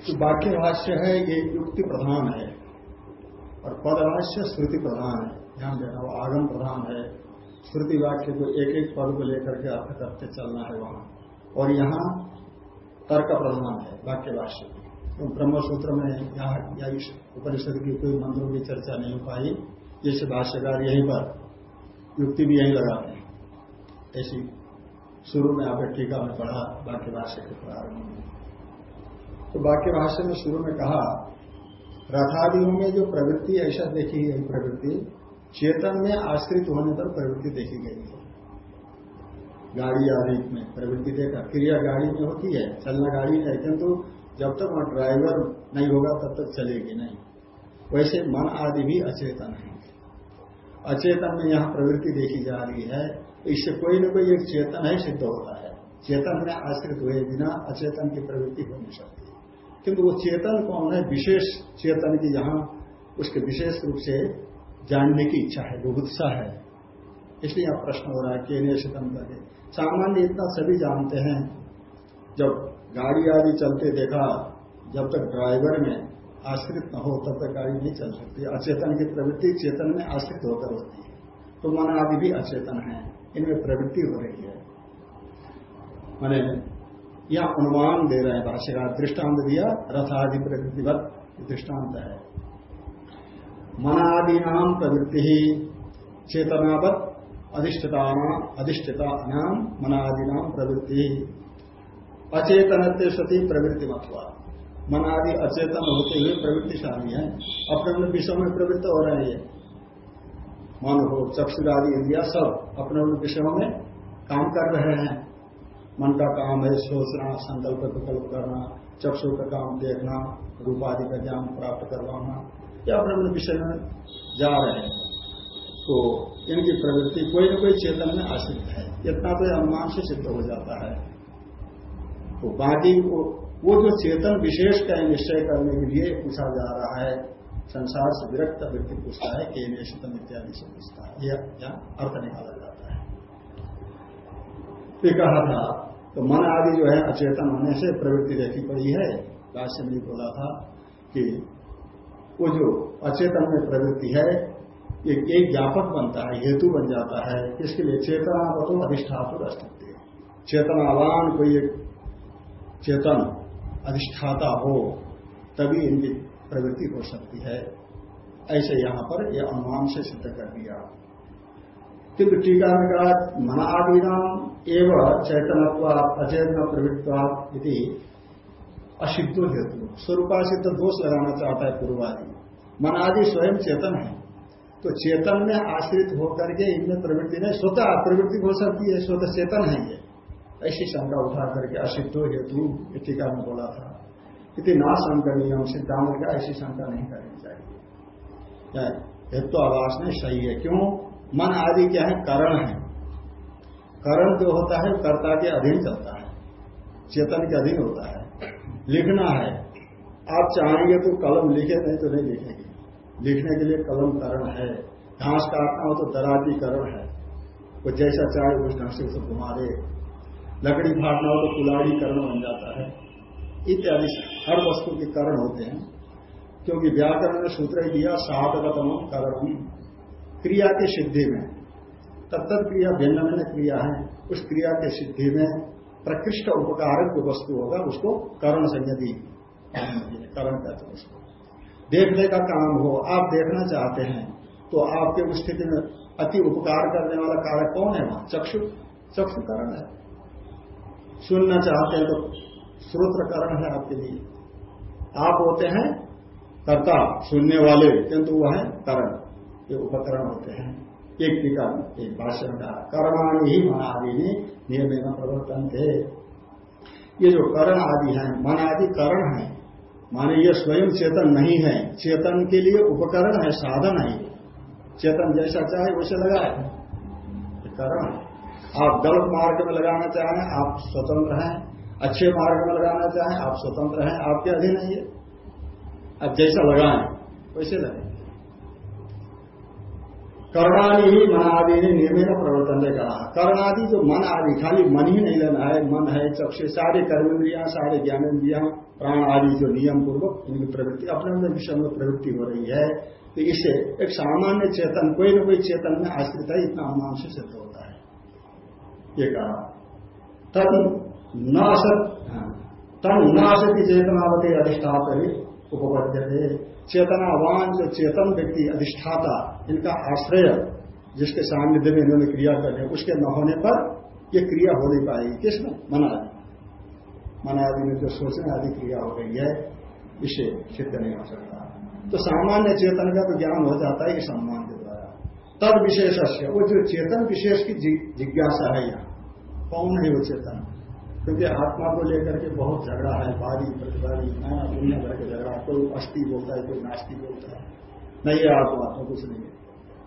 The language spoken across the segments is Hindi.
तो वाक्य भाष्य है, ये युक्ति प्रधान है और पदभाष्य श्रुति प्रधान है। ध्यान देना, वो आगम प्रधान है। श्रुति वाक्य को एक एक पद को लेकर के अर्थ करते चलना है वहाँ। और यहाँ तर्क प्रधान है, वाक्य भाष्य। तो ब्रह्म सूत्र में यहाँ या उपनिषद की कोई मंत्रों की चर्चा नहीं हो पाई। जैसे भाष्यकार यहीं पर युक्ति भी यहीं लगाते हैं। ऐसी शुरू में आपने टीका में पढ़ा, वाक्य भाष्य के प्रारंभ में। तो वाक्य भाष्य में शुरू में कहा, रथादियों में जो प्रवृत्ति ऐसा देखी गई प्रवृत्ति, चेतन में आश्रित होने पर प्रवृत्ति देखी गई है। गाड़ी आदि में प्रवृत्ति देखा, क्रिया गाड़ी में होती है, चलना गाड़ी है, किंतु जब तक वहाँ ड्राइवर नहीं होगा, तब तक चलेगी नहीं। वैसे मन आदि भी अचेतन है। अचेतन में यहाँ प्रवृत्ति देखी जा रही है, इससे कोई न कोई एक चेतन है सिद्ध होता है। चेतन में आश्रित हुए बिना अचेतन की प्रवृत्ति हो नहीं सकती। किंतु वो चेतन कौन है? विशेष चेतन की यहाँ उसके विशेष रूप से जानने की इच्छा है बुभुत्सा है। इसलिए यहाँ प्रश्न हो रहा है केने चेतन करके सामान्य इतना सभी जानते हैं। जब गाड़ी आदि चलते देखा, जब तक ड्राइवर में आश्रित न हो, तब तक गाड़ी नहीं चल सकती। अचेतन की प्रवृत्ति चेतन में आश्रित होकर होती है। तो मन आदि भी अचेतन है। इनमें प्रवृत्ति हो रही है। मैंने यह अनुमान दे रहे हैं, भाष्यकार दृष्टांत दिया, रथादि प्रवृत्तिवत दृष्टांत है। मनादि नाम प्रवृत्ति ही चेतनावत अधिष्ठता अधिष्ठता नाम मनादि नाम प्रवृत्ति। अचेतन सती प्रवृत्ति मतवा मनादि अचेतन होते हुए प्रवृत्तिशाली है। अपने अपने विषयों में प्रवृत्त हो रहे हैं। मन हो, चक्षुरादि इंद्रिया सब अपने अपने विषयों में काम कर रहे हैं। मन का काम है सोचना संकल्प विकल्प करना चक्षु का काम देखना रूप आदि का ज्ञान प्राप्त करवाना या अपने अपने विषय में जा रहे हैं। तो इनकी प्रवृत्ति कोई न कोई चेतन में आश्रित है। इतना तो अनुमान से सिद्ध हो जाता है। तो बाकी वो, वो जो चेतन विशेष का निश्चय करने के लिए पूछा जा रहा है संसार से विरक्त व्यक्ति पूछता है के निश्चितम इत्यादि से पूछता है। यह अर्थ निकाला जाता है। कहा था तो मन आदि जो है अचेतन होने से प्रवृत्ति देखी पड़ी है। भाष्य में बोला था कि वो जो अचेतन में प्रवृत्ति है, ये एक ज्ञापक बनता है, हेतु बन जाता है। इसके लिए चेतना तो अधिष्ठातुर अस्तित्व चेतनावान कोई एक चेतन अधिष्ठाता हो, तभी इनकी प्रवृत्ति हो सकती है। ऐसे यहाँ पर यह अनुमान से सिद्ध कर दिया। किंतु टीका में कहा मनादीनाम एवं चैतनत्वा अचेतन प्रवृत्त यदि असिद्धो हेतु। स्वरूपासिद्ध दोष लगाना चाहता है पूर्वादि। मनादि स्वयं चेतन है। तो चेतन में आश्रित होकर के इनमें प्रवृत्ति नहीं, स्वतः प्रवृत्ति हो सकती है, स्वतः चेतन है ये। ऐसी शंका उठा करके असिद्धो हेतु टीका में बोला था। इतनी ना संकरणीय सिद्धांत का ऐसी शंका नहीं करनी चाहिए। हेतु आवास में सही है। क्यों? मन आदि क्या है? कारण है। कारण जो होता है, कर्ता के अधीन चलता है। चेतन के अधीन होता है। लिखना है। आप चाहेंगे तो कलम लिखे, नहीं तो नहीं लिखेंगे। लिखने के लिए कलम करण है। घास काटना हो तो दराती करण है। वो जैसा चाहे उस ढंग से उसे घुमा दे लकड़ी फाड़ना हो तो कुलाड़ी करण बन जाता है। इत्यादि हर वस्तु के करण होते हैं। क्योंकि व्याकरण ने सूत्र दिया साधगतम करण क्रिया की सिद्धि में। तत्त क्रिया भिन्न भिन्न क्रिया है। उस क्रिया की सिद्धि में प्रकृष्ट उपकारक जो वस्तु होगा, उसको करण संयति करण कहते हैं उसको। देखने का काम हो, आप देखना चाहते हैं तो आपके उस स्थिति में अति उपकार करने वाला कारक कौन है? वहाँ चक्षु। चक्षु करण है। सुनना चाहते हैं तो श्रोत्र करण है आपके लिए। आप होते हैं कर्ता, सुनने वाले, किंतु वह है करण। ये उपकरण होते हैं। एक टीका एक भाषण का कर्माणी ही मन आदि ने नियम प्रवर्तन थे ये जो करण आदि है मन आदि करण है माने ये स्वयं चेतन नहीं है। चेतन के लिए उपकरण है, साधन है। चेतन जैसा चाहे वैसे लगाए। करण आप गलत मार्ग में लगाना चाहें, आप स्वतंत्र हैं। अच्छे मार्ग में लगाना चाहें, आप स्वतंत्र हैं। आपके अधीन है ये। आप जैसा लगाएँ, वैसे लगाए। कर्णादि ही मन आदि ने नियमित प्रवर्तन ने कहा। कर्णादि जो मन आदि खाली मन ही नहीं लेना है मन है चक्षु सारे कर्मेंद्रिया सारे ज्ञानेन्द्रिया प्राण आदि जो नियम पूर्वक इनकी प्रवृत्ति अपने अपने विषय में प्रवृत्ति हो रही है। तो इससे एक सामान्य चेतन कोई न कोई चेतन में आश्रित है इतना अनुमान से सिद्ध होता है। ये कहा। तब न हाँ, तब न असती चेतनावती अधिष्ठापरी उपपद्य चेतनावान जो चेतन व्यक्ति अधिष्ठाता इनका आश्रय जिसके सानिध्य में इन्होंने क्रिया करने उसके न होने पर ये क्रिया हो नहीं पाएगी। किसमें मना मन आदि में जो सोचने आदि क्रिया हो रही है, इसे सिद्ध नहीं हो सकता। तो सामान्य चेतन का तो ज्ञान हो जाता है ये सम्मान के द्वारा। तद विशेष वो जो चेतन विशेष की जिज्ञासा है यहाँ, कौन है वो चेतन? क्योंकि आत्मा को लेकर के बहुत झगड़ा है, बारी प्रतिवादी नाना दुनिया भर के झगड़ा, कोई अस्थि बोलता है, कोई नास्तिक बोलता है। नहीं आत्मा तो कुछ नहीं है।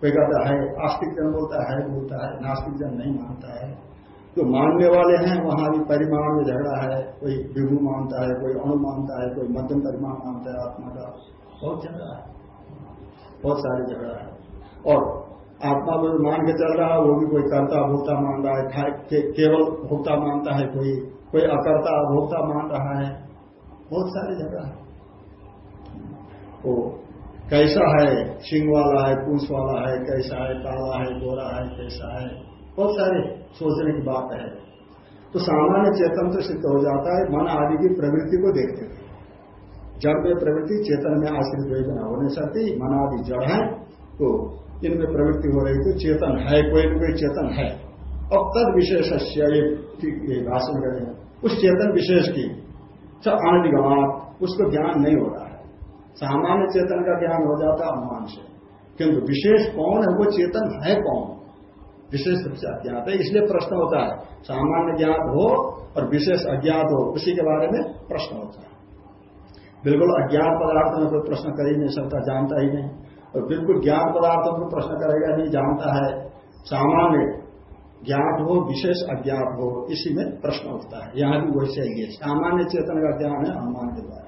कोई कहता है आस्तिक जन बोलता है बोलता है नास्तिक जन नहीं मानता है। जो मानने वाले हैं वहाँ भी परिमाण में झगड़ा है कोई विभू मानता है कोई अणु मानता है कोई मध्यम परिमाण मानता है आत्मा का बहुत झगड़ा है। बहुत सारे झगड़ा है। और आत्मा को मान के चल रहा है वो भी कोई कर्ता भोक्ता मान रहा है के, केवल भोक्ता मानता है कोई कोई अकर्ता भोक्ता मान रहा है। बहुत सारी झगड़ा है। वो कैसा है? सिंह वाला है, पूछ वाला है, कैसा है, काला है, गोरा है, कैसा है? बहुत सारे सोचने की बात है। तो सामान्य चेतन तो सिद्ध हो जाता है, मन आदि की प्रवृत्ति को देखते हुए। जड़ में प्रवृत्ति चेतन में आश्रित वेदना होने सकती मन आदि जड़ है तो इनमें प्रवृत्ति हो रही तो चेतन है, कोई न कोई चेतन है। अब तद विशेष भाषण करें उस चेतन विशेष की अनदिगमात उसको ज्ञान नहीं हो रहा। है सामान्य चेतन का ज्ञान हो जाता अनुमान से। किंतु विशेष कौन है? वो चेतन है कौन? विशेष रूप से अज्ञात है, इसलिए प्रश्न होता है, सामान्य ज्ञात हो और विशेष अज्ञात हो, उसी के बारे में प्रश्न होता है। बिल्कुल अज्ञात पदार्थ में कोई प्रश्न कर ही नहीं सकता, जानता ही नहीं। और बिल्कुल ज्ञान पदार्थों को प्रश्न करेगा नहीं, जानता है। सामान्य ज्ञात हो, विशेष अज्ञात हो, इसी में प्रश्न उठता है। यहाँ भी वैसे ही है। सामान्य चेतन का ज्ञान है अनुमान के द्वारा।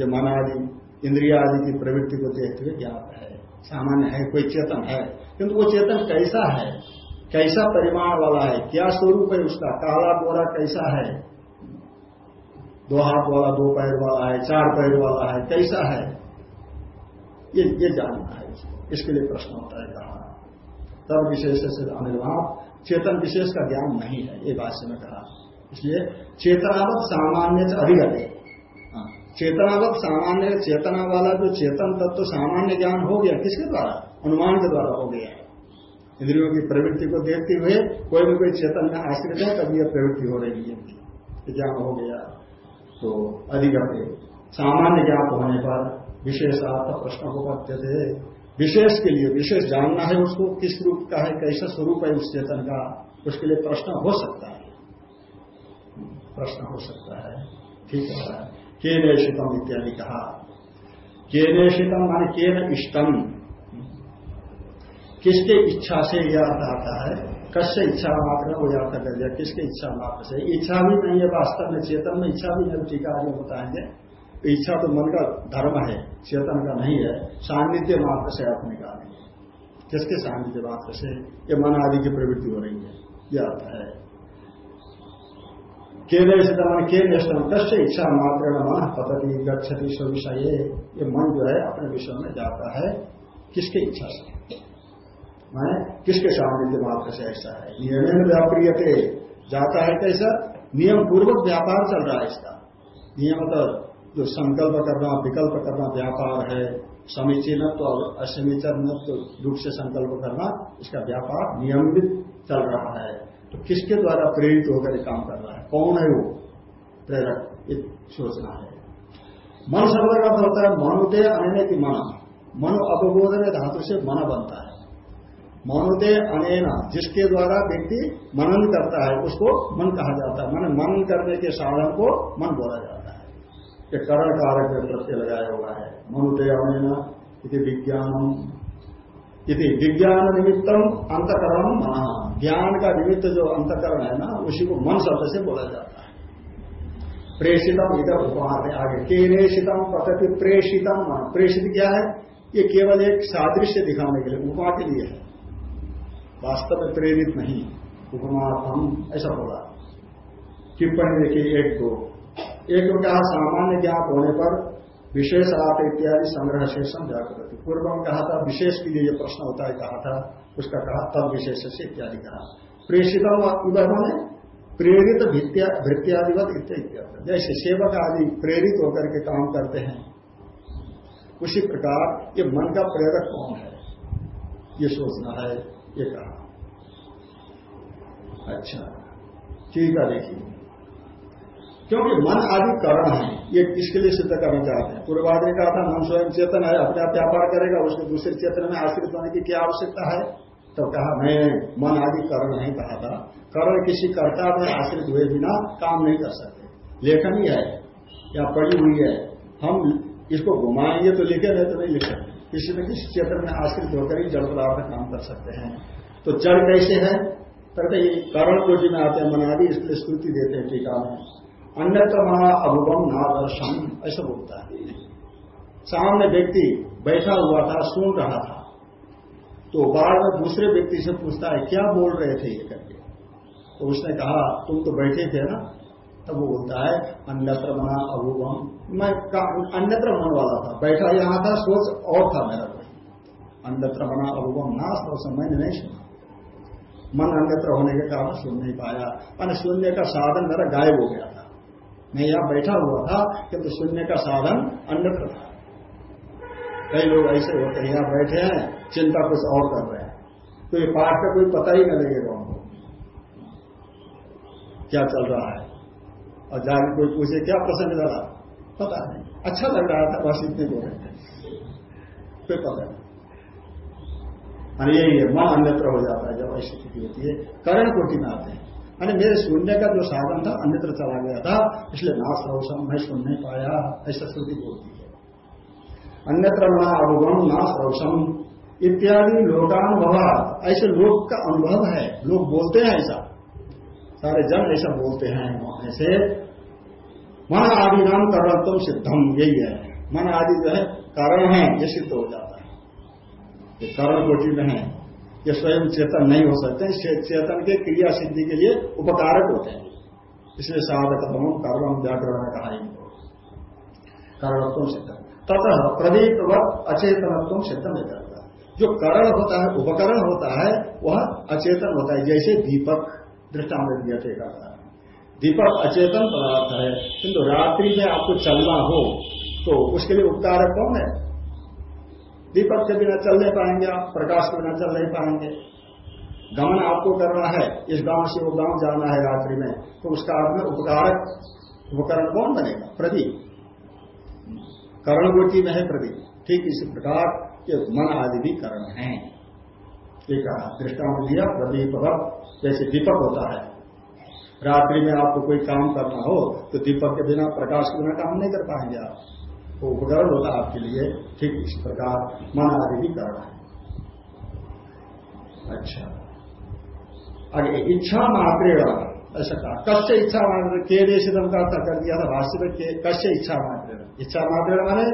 ये मन आदि इंद्रिया आदि की प्रवृत्ति को देखते हुए ज्ञात है। सामान्य है, कोई चेतन है। किंतु वो चेतन कैसा है? कैसा परिमाण वाला है? क्या स्वरूप है उसका? काला गोरा कैसा है? दो हाथ वाला दो पैर वाला है, चार पैर वाला है, कैसा है? ये ये जानना है इसके लिए प्रश्न होता है कहा। तब विशेष से अनिर्वाह चेतन विशेष का ज्ञान नहीं है, ये भाष्य में कहा। इसलिए चेतनावत सामान्य से अधिक चेतनावत सामान्य चेतना वाला जो चेतन तत्व तो सामान्य ज्ञान हो गया, किसके द्वारा? अनुमान के द्वारा हो गया इंद्रियों की प्रवृत्ति को देखते हुए कोई भी कोई चेतन में आश्रित है, तभी यह प्रवृत्ति हो रही है। ज्ञान हो गया। तो अधिक सामान्य ज्ञान होने पर विशेष विशेषार्थ प्रश्न को करते थे। विशेष के लिए, विशेष जानना है उसको, किस रूप का है, कैसा स्वरूप है उस चेतन का, उसके लिए प्रश्न हो सकता है। प्रश्न हो सकता है। ठीक है। के नेशितम इत्यादि कहा। के नेशितम माने के न इष्टम। किसके इच्छा से यह अर्थ आता है? कश्य इच्छा मात्र वो अर्थ कर दिया, किसके इच्छा मात्र से? इच्छा भी नहीं है, वास्तव में चेतन में इच्छा भी नहीं टीका आगे बताएँगे। इच्छा तो मन का धर्म है, चेतन का नहीं है, सान्निध्य मात्र से आप निकालेंगे। किसके सान्निध्य मात्र से? ये मन आदि की प्रवृत्ति हो रही है, यह अर्थ है। से मन के निष्ठम कश्य इच्छा मात्र मन पतती स्व विषय ये मन जो है, अपने विषय में जाता है। किसके इच्छा से? मैं किसके सान्निध्य मात्र से ऐसा है? नियम व्याप्रिय जाता है कैसा? नियम पूर्वक व्यापार चल रहा है इसका। नियम तो जो संकल्प करना, विकल्प करना व्यापार है। समीचीनत्व और असमीचीनत्व, रूप से संकल्प करना, इसका व्यापार नियमित चल रहा है। तो किसके द्वारा प्रेरित होकर काम कर रहा है? कौन है वो? प्रेरक, ये सोचना है। मन शब्द का होता है मनुदय अन्य की मन। मनो अपबोधन धातु से मन बनता है। मनुदय अनेना, जिसके द्वारा व्यक्ति मनन करता है, उसको मन कहा जाता है। मन मनन करने के साधन को मन बोला जाता है। ये करण कारक में प्रत्यय लगाया हुआ है मनुदयान इति विज्ञानम। इति विज्ञान निमित्तम अंतकरण मना ज्ञान का निमित्त जो अंतकरण है ना, उसी को मन शब्द से बोला जाता है। प्रेषितम इधर उपहार है आगे। केनेशितम पतति प्रेषितम मन। प्रेषित क्या है? ये केवल एक सादृश्य दिखाने के लिए, उपमा के लिए है। वास्तव में प्रेरित नहीं। उपमा हम ऐसा बोला। टिप्पणी देखिए, एक दो। एक सामान्य ज्ञाप होने पर विशेष आत इत्यादि संग्रह से समझा करती पूर्व में कहा था, विशेष के लिए ये प्रश्न होता है, कहा था, उसका कहा तब विशेष से इत्यादि कहा। प्रेषित ने प्रेरित भृत्यादिवत इत्यादि। जैसे सेवक आदि प्रेरित होकर के काम करते हैं, उसी प्रकार ये मन का प्रेरक कौन है? ये सोचना है, ये कहा। अच्छा ठीक है, देखिए। क्योंकि मन आदि करण है, ये किसके लिए सिद्ध करना चाहते हैं? पूर्वाद ने कहा था, मन स्वयं चेतन है, अपने आप व्यापार करेगा, उसके दूसरे चेतन में आश्रित होने की क्या आवश्यकता है? तो कहा, मैं मन आदि करण नहीं कहा था। करण किसी कर्ता में आश्रित हुए बिना काम नहीं कर सकते। लेखन ही है या पड़ी हुई है, हम इसको घुमाएँगे तो लिखे, नहीं तो नहीं लिख। सकते किसी न किसी क्षेत्र में आश्रित होकर ही जड़ पदार्थ काम कर सकते हैं। तो जड़ कैसे है? कहते ये करण में आते हैं मनादि इसलिए स्तुति देते हैं टीका में। अन्यत्र मना अभुवम नादर्शन ऐसा बोलता है। सामने व्यक्ति बैठा हुआ था, सुन रहा था। तो बाद में दूसरे व्यक्ति से पूछता है, क्या बोल रहे थे? ये करके। तो उसने कहा, तुम तो बैठे थे ना? तब वो बोलता है अन्यत्र मना अभुवम मैं अन्यत्र मन वाला था, बैठा यहाँ था, सोच और था मेरा कोई। अन्यत्र मना अभुवम ना, सोच मैंने नहीं सुना। मन अन्यत्र होने के कारण सुन नहीं पाया। मैंने सुनने का साधन मेरा गायब हो गया था। मैं यहाँ बैठा हुआ था किंतु सुनने का साधन अन्यत्र था। कई लोग ऐसे होते हैं, यहाँ बैठे हैं, चिंता कुछ और कर रहे हैं। तो ये पाठ का कोई पता ही न लगेगा उनको क्या चल रहा है? और जाकर कोई पूछे, क्या प्रसंग लगा? पता नहीं। अच्छा लग रहा था, बस इतने बोल कोई पता नहीं। यही है मन अन्यत्र हो जाता है जब ऐसी स्थिति होती है। करण कोटि में आते हैं। यानी मेरे सुनने का जो साधन था, अन्यत्र चला गया था, इसलिए नाश रोशम मैं सुन नहीं पाया, ऐसा श्रुति बोलती है। अन्यत्र ना अनुभव नाश रोशम इत्यादि लोकानुभव ऐसे लोक का अनुभव है, लोग बोलते हैं ऐसा। सारे जन ऐसा बोलते हैं ऐसे मन आदि नाम करण तुम सिद्धम, यही है। मन आदि जो है, कारण है, ये सिद्ध हो जाता है। करण कोटि में है। ये स्वयं चेतन नहीं हो सकते चेतन के क्रिया सिद्धि के लिए उपकारक होते हैं। इसलिए साधक कर्म, व्याकरण कहा कारणत्व सिद्ध। तथा प्रदीप व अचेतनत्व सिद्ध नहीं करता। जो करण होता है, उपकरण होता है, वह अचेतन होता है। जैसे दीपक, दृष्टांत दिया थे कहा दीपक अचेतन पदार्थ है। किंतु रात्रि में आपको चलना हो तो उसके लिए उपकारक कौन है? दीपक के बिना चल नहीं पाएँगे आप, प्रकाश के बिना चल नहीं पाएँगे। गमन आपको करना है, इस गाँव से वो गाँव जाना है रात्रि में तो उसका में उपकारक उपकरण कौन बनेगा? प्रदीप। करण गोटी में है प्रदीप। ठीक इसी प्रकार ये मन आदि भी करण है। एक दृष्टांत दिया, प्रदीप जैसे दीपक होता है। रात्रि में आपको कोई काम करना हो तो दीपक के बिना, प्रकाश के बिना काम नहीं कर पाएँगे आप। तो उपकरण होता है आपके लिए ठीक इस प्रकार मन आदि भी करना है। अच्छा। आगे इच्छा मात्रे ऐसा कहा। कश्य इच्छा मात्र, के देशिदम का कर दिया था भाष्य में कश्य इच्छा मात्र इच्छा मात्रे माने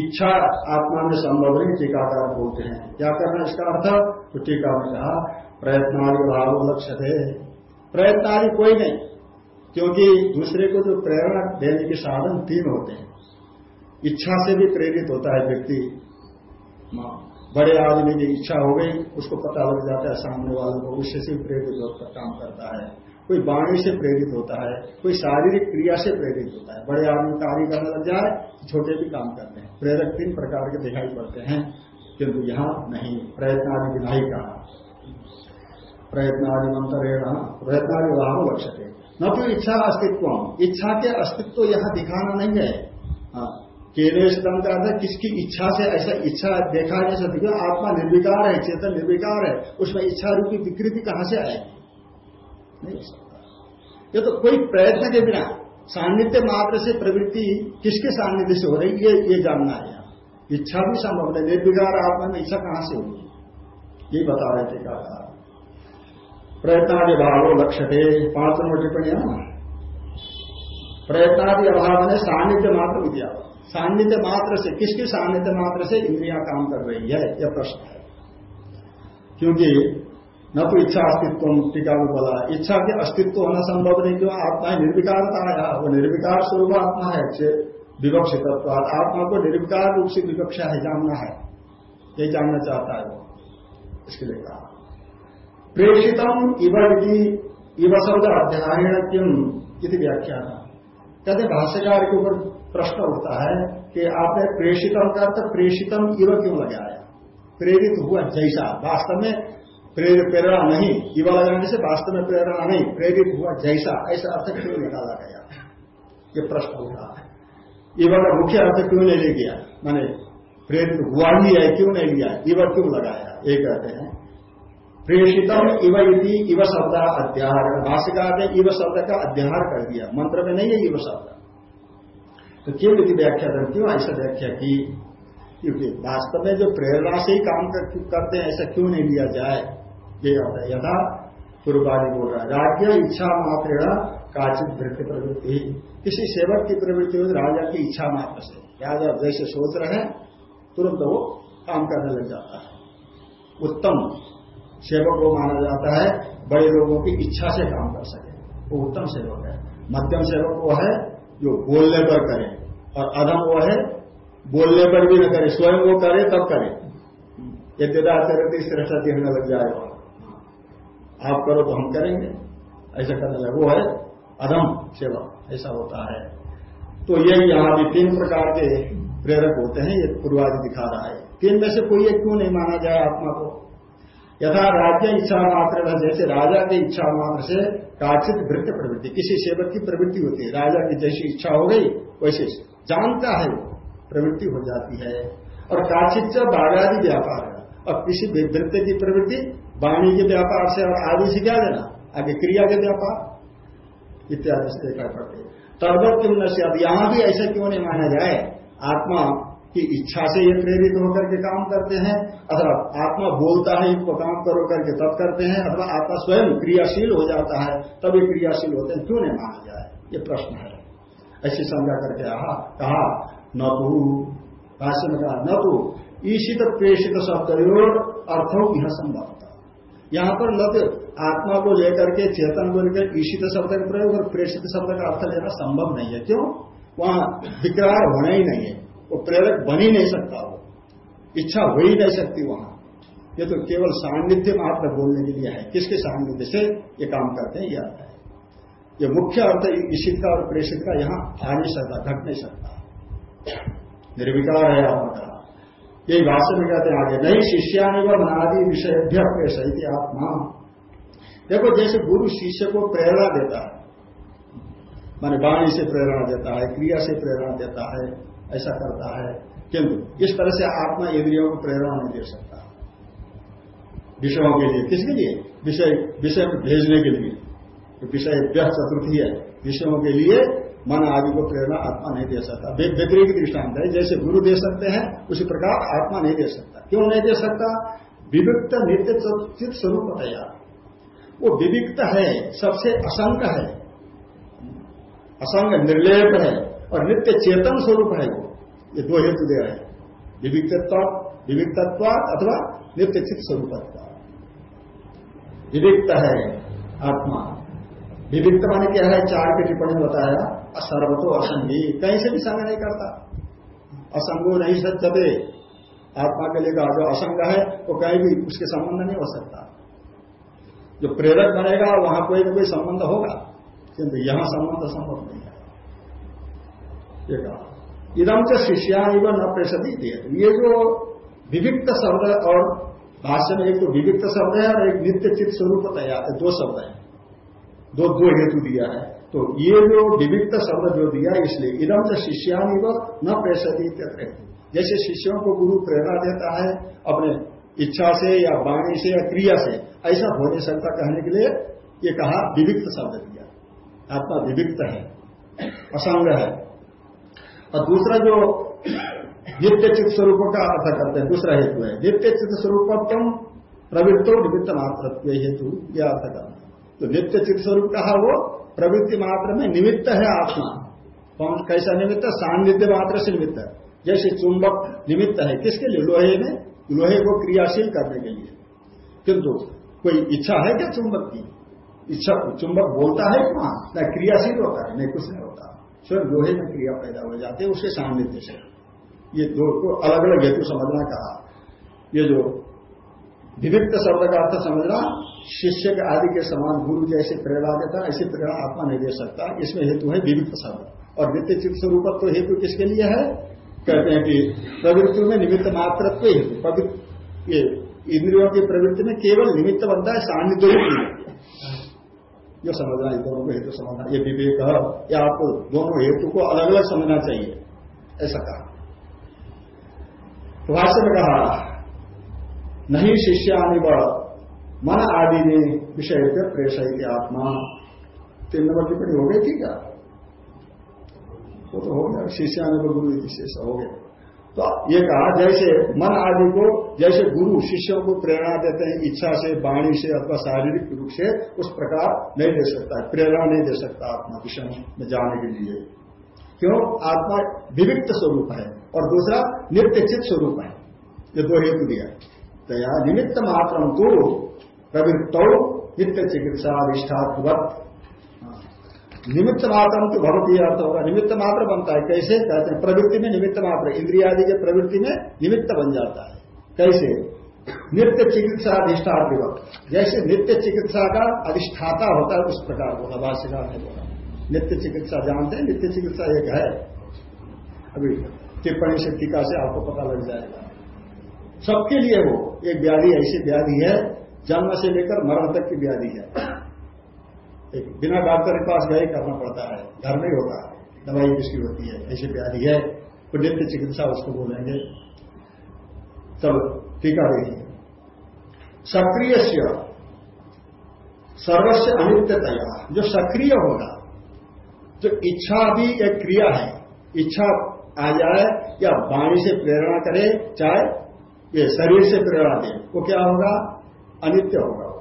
इच्छा आत्मा में संभव नहीं, टीकाकार बोलते हैं। क्या करना इसका अर्थ? तो टीका में कहा, प्रयत्नादि भाव लक्ष्य थे प्रयत्नादि कोई नहीं, क्योंकि दूसरे को जो प्रेरणा देने के साधन तीन होते हैं। इच्छा से भी प्रेरित होता है व्यक्ति। बड़े आदमी की इच्छा हो गई, उसको पता लग जाता है सामने वालों को उससे से प्रेरित होकर काम करता है। कोई वाणी से प्रेरित होता है, कोई शारीरिक क्रिया से प्रेरित होता है। बड़े आदमी कार्य करने लग जाए छोटे भी काम करते हैं। प्रेरक तीन प्रकार के दिखाई पड़ते हैं, किंतु यहाँ नहीं प्रयत्न आदि विधाई कहा। प्रयत्नादि मंत्रेण प्रयत्नादि भाव लक्ष्य न तो इच्छा अस्तित्व इच्छा के अस्तित्व यहाँ दिखाना नहीं है केलेश दम का अर्थ किसकी इच्छा से ऐसा इच्छा देखा नहीं सकती? आत्मा निर्विकार है, चेतन निर्विकार है, उसमें इच्छा रूपी विकृति कहाँ से आएगी? नहीं हो सकता। ये तो कोई प्रयत्न के बिना, सान्निध्य मात्र से प्रवृत्ति किसके सान्निध्य से हो रही? है ये जानना है इच्छा भी संभव है निर्विकार आत्मा में इच्छा कहाँ से होगी? ये बता रहे थे कहा प्रयत्नादि भाव लक्ष्य थे पाँच नंबर टिप्पणी है ना? प्रयत्नादि अभाव ने सान्निध्य मात्र विद्या सान्निध्य मात्र से, किसकी सान्निध्य मात्र से इंद्रिया काम कर रही है? यह प्रश्न है। क्योंकि न तो इच्छा अस्तित्व टीका में बोला, इच्छा के अस्तित्व होना संभव नहीं, क्यों? आत्मा निर्विकारता आया वो निर्विकार स्वरूप आत्मा है विवक्षित आत्मा को निर्विकार रूप से विवक्षा है जानना है ये जानना चाहता है वो, इसके लिए कहा। प्रेषितम इव इव शब्द अध्ययन किम इति व्याख्या कहते भाष्यकार के ऊपर प्रश्न उठता है कि आपने प्रेषितम का अर्थ प्रेषितम इव क्यों लगाया प्रेरित हुआ जैसा, वास्तव में प्रेरणा नहीं युवा लगाने से वास्तव में प्रेरणा नहीं, प्रेरित हुआ जैसा, ऐसा अर्थ क्यों निकाला गया? ये प्रश्न उठा है। युवा का मुख्य अर्थ क्यों नहीं ले गया? मैंने प्रेरित हुआ ही है, क्यों नहीं लिया? युवा क्यों लगाया? ये कहते हैं। प्रेषितम इव यदि इव शब्द अध्याहार भाष्यकार ने इव शब्द का अध्याहार कर दिया। मंत्र में नहीं है इव शब्द। तो क्यों यदि व्याख्या कर क्यों ऐसा व्याख्या की। क्योंकि वास्तव में जो प्रेरणा से ही काम कर, करते हैं ऐसा क्यों नहीं लिया जाए? ये होता है। यथा पूर्वादि बोल रहा है राज्य इच्छा मात्र काचित वृत्ति प्रवृत्ति। किसी सेवक की प्रवृत्ति हो राजा की इच्छा मात्र से। राजा जैसे सोच रहे हैं तुरंत वो काम करने लग जाता है। उत्तम सेवक को माना जाता है बड़े लोगों की इच्छा से काम कर सके। वो उत्तम सेवक है। मध्यम सेवक वो है जो बोलने पर करे। और अधम वो है, बोलने पर भी न करे, स्वयं वो करे, तब करे। यद्यदा चरित श्रेष्ठा दिखने लग जाएगा। आप करो तो हम करेंगे। ऐसा करने लगे। वो है अधम सेवा। ऐसा होता है। तो ये यहाँ भी तीन प्रकार के प्रेरक होते हैं, ये पूर्वादि दिखा रहा है। तीन में से कोई एक क्यों नहीं माना जाए आत्मा को? यथा राज्य इच्छा मात्र जैसे राजा की इच्छा मात्र से काचित वृत्त प्रवृत्ति किसी सेवक की प्रवृत्ति होती है, राजा की जैसी इच्छा हो गई, वैसे जानता है, प्रवृत्ति हो जाती है। और काचित बागादी व्यापार है। और किसी वृत्त की प्रवृत्ति, वाणी के व्यापार से और आदि से क्या देना? आगे क्रिया के व्यापार, इत्यादि से देखा करते तर्वत क्यों न अब यहाँ भी ऐसा क्यों नहीं माना जाए? आत्मा की इच्छा से ये प्रेरित होकर के काम करते हैं, अथवा आत्मा बोलता है इनको काम करो करके तब करते हैं, अथवा आत्मा स्वयं क्रियाशील हो जाता है तब ये क्रियाशील होते हैं, क्यों नहीं माना जाए? ये प्रश्न है। ऐसी समझा करके, आहा, कहा, न तो भाष्य में कहा, न तो ईशित प्रेषित शब्द अर्थों यह संभव यहाँ पर लत आत्मा को लेकर के चेतन को लेकर ईशित शब्द का प्रयोग और प्रेषित शब्द का अर्थ लेना संभव नहीं है। क्यों? वहाँ विकरार होना ही नहीं है। वो प्रेरक बन ही नहीं सकता वो। इच्छा हो ही नहीं सकती वहाँ। ये तो केवल सान्निध्य मात्र बोलने के लिए है। किसके सान्निध्य से ये काम करते हैं, ये अर्थ है। ये मुख्य अर्थ ईशित का और प्रेषित का यहाँ आ नहीं सकता, घट नहीं सकता। निर्विकार है आपका यही भाष्य में कहते हैं आगे, नहीं शिष्यानि व मनादि विषय सही आत्मा। देखो, जैसे गुरु शिष्य को प्रेरणा देता है, माने वाणी से प्रेरणा देता है, क्रिया से प्रेरणा देता है ऐसा करता है। किंतु इस तरह से आत्मा इंद्रियों को प्रेरणा नहीं दे सकता। विषयों के लिए। किसके लिए? विषय विषय में भेजने के लिए। विषय व्यस्त चतुर्थी है। विषयों के लिए मन आदि को प्रेरणा आत्मा नहीं दे सकता। व्यतिरिक दृष्टांत है। जैसे गुरु दे सकते हैं, उसी प्रकार आत्मा नहीं दे सकता। क्यों नहीं दे सकता? विविक्त नित्य चित स्वरूप तैयार। वो विविक्त है, सबसे असंग है। असंग निर्लेप है। और नित्य चेतन स्वरूप है वो ये दो हेतु दे रहे हैं। विविक्तत्व विविक्तत्व अथवा नित्य चित्त स्वरूपत्व विविक्त है आत्मा। विविक्त माने क्या है? चार की टिप्पणी बताया सर्वतो असंगी। कहीं से भी संग नहीं करता। असंगो नहीं सत्यते आत्मा के लिए जो असंग है, वो कहीं भी उसके संबंध नहीं हो सकता। जो प्रेरक बनेगा, वहाँ कोई ना कोई संबंध होगा। किंतु यहाँ संबंध संभव नहीं है। ये कहा इदम से शिष्या न प्रेषदी थे ये जो विविक्त शब्द और भाष्य में एक तो विविक्त शब्द है और एक नित्य चित्त स्वरूप तैयार है दो शब्द है। दो दो हेतु दिया है। तो ये जो विविक्त शब्द जो दिया इसलिए इदम से शिष्यानी व न प्रेषदी जैसे शिष्यों को गुरु प्रेरणा देता है अपने इच्छा से या वाणी से या क्रिया से, ऐसा हो नहीं सकता कहने के लिए ये कहा विविक्त शब्द दिया। आत्मा विविक्त है, असंग है। और दूसरा जो नित्य चित्त स्वरूप का अर्थ करते हैं, दूसरा हेतु है। नित्य चित्त स्वरूपत्म प्रवृत्तो निमित्त मात्र हेतु यह अर्थ करना तो नित्य चित्त स्वरूप कहा वो? प्रवृत्ति मात्र में निमित्त है आत्मा। कौन, कैसा निमित्त? सान्निध्य मात्र से निमित्त है। जैसे चुंबक निमित्त है, किसके लिए? लोहे में। लोहे को क्रियाशील करने के लिए। किंतु कोई इच्छा है क्या चुंबक की? इच्छा, चुंबक बोलता है वहाँ न क्रियाशील होता है नहीं कुछ नहीं होता। स्वयं लोहे में क्रिया पैदा हो जाती है उसके सान्निध्य से। ये दो को अलग अलग हेतु समझना कहा। ये जो विविक्त शब्द का अर्थ समझना, शिष्य के आदि के समान गुरु जैसे प्रेरणा देता, ऐसी प्रेरणा आत्मा नहीं दे सकता। इसमें हेतु है विविक्त शब्द। और नित्य चित्त स्वरूप तो हेतु किसके लिए है? कहते हैं कि प्रवृत्ति में निमित्त मात्रत्व हेतु ये इंद्रियों की प्रवृत्ति में केवल निमित्त बनता है सान्निध्य जो समझना इन दोनों को हेतु समझना ये विवेक है, या आपको दोनों हेतु को अलग अलग समझना चाहिए। ऐसा कहा। तो भाष्य में कहा, नहीं शिष्यानि व मन आदि ने विषय पे प्रेषित आत्मा। तीन नंबर टिप्पणी हो गई थी क्या वो तो हो गया शिष्यानि गुरु विशेष हो गए तो ये कहा, जैसे मन आदि को, जैसे गुरु शिष्यों को प्रेरणा देते हैं, इच्छा से, वाणी से अथवा शारीरिक रूप से, उस प्रकार नहीं दे सकता प्रेरणा नहीं दे सकता आत्मा विषय में जाने के लिए। क्यों? आत्मा विविक्त स्वरूप है और दूसरा चित्त स्वरूप है। ये दो हेतु दिया। तो यह निमित्त मात्र तो प्रवृत्त नित्य चिकित्सा अधिष्ठात्वत निमित्त मात्र तो भगवती अर्थ होगा, निमित्त मात्र बनता है। कैसे? कहते हैं, प्रवृत्ति में निमित्त मात्र, इंद्रियादि के प्रवृत्ति में निमित्त बन जाता है। कैसे? नित्य चिकित्सा अधिष्ठात्वत जैसे नित्य चिकित्सा का अधिष्ठाता होता है, उस प्रकार बोला, भाष्यकार ने बोला। नित्य चिकित्सा जानते हैं, नित्य चिकित्सा एक है। अभी टिप्पणी से टीका से आपको पता लग जाएगा। सबके लिए वो, एक व्याधि, ऐसी व्याधि है, जन्म से लेकर मरण तक की व्याधि है। एक बिना डॉक्टर के पास गए करना पड़ता है। घर में होता। है दवाई किसकी होती है? ऐसी व्याधि है। नित्य चिकित्सा उसको बोलेंगे। चलो टीका देखिए सक्रिय सर्वस्व अनित्यतया। जो सक्रिय होगा तो इच्छा भी एक क्रिया है। इच्छा आ जाए या वाणी से प्रेरणा करे, चाहे ये शरीर से प्रेरणा दे, वो क्या होगा? अनित्य होगा।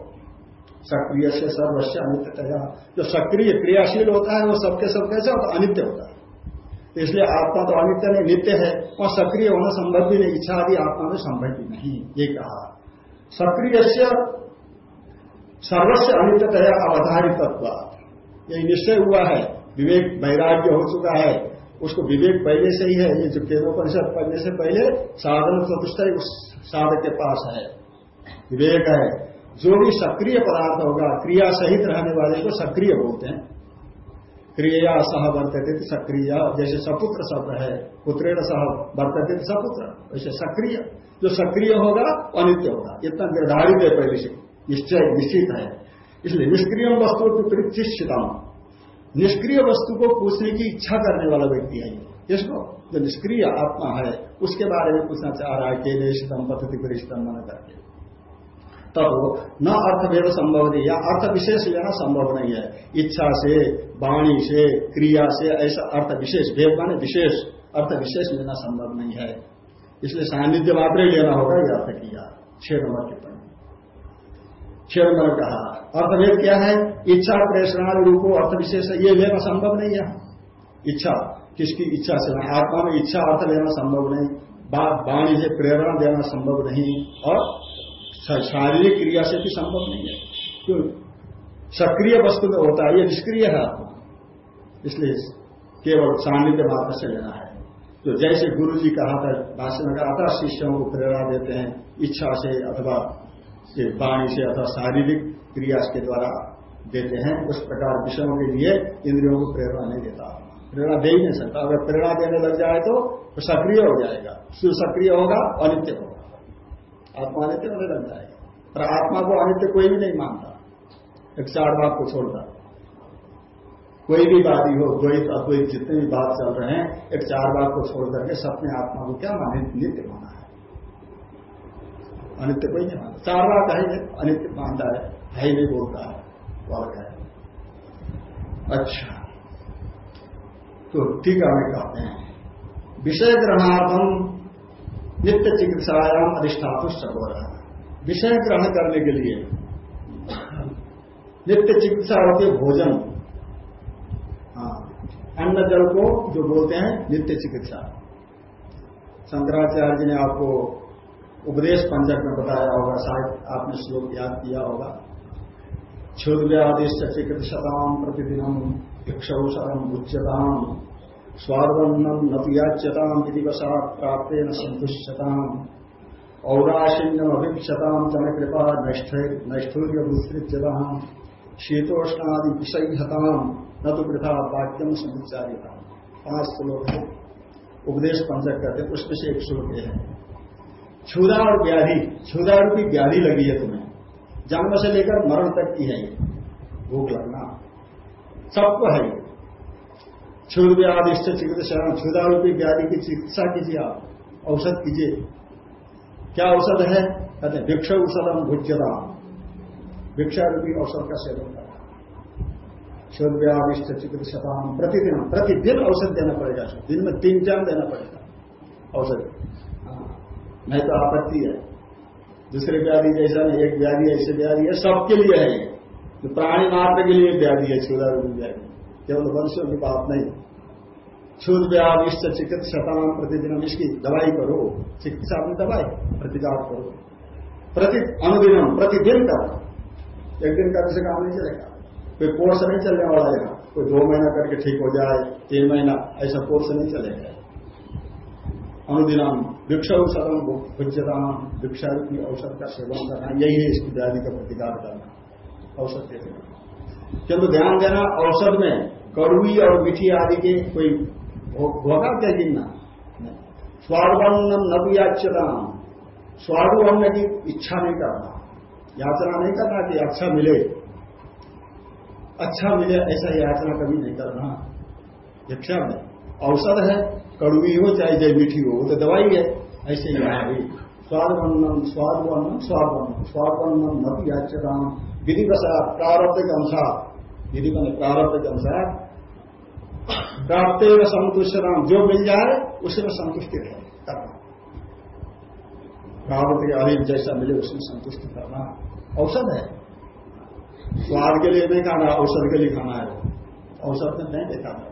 सक्रिय से सर्वस्व अनित्यतया जो सक्रिय, क्रियाशील होता है, वो सबके सब कैसे होता अनित्य होता है। इसलिए आत्मा तो अनित्य नहीं, नित्य है। और सक्रिय होना संभव भी नहीं, इच्छा आदि आत्मा में संभव भी नहीं, ये कहा। सक्रिय से सर्वस्व अनित्यतया अवधारित तत्व यही निश्चय हुआ है। विवेक वैराग्य हो चुका है। उसको विवेक पहले से ही है। ये जो केवोपनिषद पढ़ने से पहले साधन चतुष्ट उस साधक के पास है। विवेक है। जो भी सक्रिय पदार्थ होगा, क्रिया सहित रहने वाले को सक्रिय बोलते हैं। क्रिया सह वर्तते सक्रिय जैसे सपुत्र शब्द है, पुत्रेण सह वर्तते सपुत्र, वैसे सक्रिय। जो सक्रिय होगा, अनित्य होगा। इतना निर्धारित है पहले से। निश्चय, निश्चित है। इसलिए निष्क्रिय वस्तु की प्रतिष्ठितम। निष्क्रिय वस्तु को पूछने की इच्छा करने वाला व्यक्ति है इसको जो निष्क्रिय आत्मा है, उसके बारे में पूछना चाह रहा है केले स्तम पद्धति परिष्ठम मन करके। तब न अर्थभेद संभव नहीं या अर्थ विशेष लेना संभव नहीं है। इच्छा से, वाणी से, क्रिया से ऐसा अर्थ विशेष भेद माने विशेष अर्थ विशेष लेना संभव नहीं है। इसलिए सानिध्य मात्र लेना होगा यह अर्थ किया। छह नंबर टिप्पणी। छह नंबर कहा, अर्थभेद क्या है? इच्छा प्रेषणा रूपो अर्थ विशेष ये लेना संभव नहीं है। इच्छा, किसकी इच्छा से आत्मा में इच्छा, अर्थ लेना संभव नहीं। वाणी से प्रेरणा देना संभव नहीं। और शारीरिक क्रिया से भी संभव नहीं है। क्यों? सक्रिय वस्तु में होता है, ये निष्क्रिय है आत्मा। इसलिए केवल सान्निध्य मात्र से लेना है। तो जैसे गुरु जी कहा था भाषण में कहा था, शिष्यों को प्रेरणा देते हैं इच्छा से अथवा वाणी से अथवा शारीरिक क्रिया के द्वारा देते हैं, उस प्रकार विषयों के लिए इंद्रियों को प्रेरणा नहीं देता प्रेरणा दे ही नहीं सकता। अगर प्रेरणा देने लग जाए तो सक्रिय हो जाएगा। सक्रिय होगा, अनित्य होगा। आत्मा अनित्य होने लग जाएगा पर आत्मा को अनित्य कोई भी नहीं मानता। एक चार बात को छोड़ता। कोई भी वादी हो द्वैत अद्वैत जितने भी बात चल रहे हैं, एक चार बात को छोड़ करके सपने आत्मा को क्या माने? नित्य माना है। अनित्य कोई नहीं मानता। चार बात है अनित्य मानता है है ही नहीं, बोलता है, वर्ग है। अच्छा। तो ठीक है कहते हैं, विषय ग्रहणार्थम नित्य चिकित्सायाम अधिष्ठातु हो रहा विषय ग्रहण करने के लिए नित्य चिकित्सा होती है भोजन। हाँ अन्न जल को जो बोलते हैं, नित्य चिकित्सा। शंकराचार्य जी ने आपको उपदेश पंचक में बताया होगा, शायद आपने श्लोक याद किया होगा। क्षुद्व्यादिश चिकित शताम प्रतिदिन भिक्षौषम उच्यताम। स्वादवन्नम नपियाच्यताम यदि वसात प्राप्त न संतुष्यताम औराशिन्यम अभिक्षताम जन कृपा नैष्ठुर्य शीतोष्णादि विषयताम न तो वृथा वाक्यम समुच्चारिता पाँच श्लोक है उपदेश पंचक कहते हैं उसमें से एक श्लोक है। क्षुदा और व्याधि क्षुदा रूपी व्याधि लगी है तुम्हें। जन्म से लेकर मरण तक की है ये। भूख लगना। सबको है क्षुद व्याधि चिकित्सा क्षुदा रूपी व्याधि की चिकित्सा कीजिए आप। औषध कीजिए। क्या औषध है? कहते हैं, भिक्ष औषधम भुज्यता भिक्षा रूपी औषध का सेवन करना। क्षुद व्याधिष्ट चिकित्सा प्रतिदिन प्रतिदिन औषध देना पड़ेगा। दिन में तीन टाइम देना पड़ेगा औषध। नहीं तो आपत्ति है। दूसरे व्याधि जैसा नहीं, एक व्याधि, ऐसे व्याधि है, सबके लिए है ये। तो प्राणी मात्र के लिए व्याधि है क्षुदा व्याधि। केवल वंशों की बात नहीं। क्षुद व्याधि चिकित्सा प्रतिदिन इसकी दवाई करो। चिकित्सा में दवाई प्रतिकार करो। प्रति अनुदिनम, प्रतिदिन करो। एक दिन करने से काम नहीं चलेगा। कोई कोर्स नहीं चलने वाला है। कोई दो महीना करके ठीक हो जाए, तीन महीना, ऐसा कोर्स नहीं चलेगा। अनुदिनम वृक्ष औषधम भुज्यताम वृक्षारूपी औषध का सेवन करना, यही है इसकी व्याधि का प्रतिकार करना। औषध के देना किंतु ध्यान देना औषध में कड़ुई और मीठी आदि के कोई होगा क्या गिनना स्वादवन्नम नपुयाच्यताम स्वादु अन्न की इच्छा नहीं करना। याचना नहीं करना कि अच्छा मिले। अच्छा मिले, ऐसा याचना कभी नहीं करना। भिक्षा में औषध है कड़ुई हो चाहे जय मीठी हो तो दवाई है, ऐसे ही है। भी स्वाद वर्णन स्वाद वर्णन स्वाद वर्णन स्वाद वर्णन मत याचराम विधि के अनुसार विधि बने प्रारब्ध के अनुसार प्राप्त व संतुष्ट राम। जो मिल जाए, उसी में संतुष्टि रहे करना प्रारब्ध के अधीन जैसा मिले उसमें संतुष्टि करना औसत है। स्वाद के लिए नहीं खाना, औसत के लिए खाना है। औसत में नहीं देखा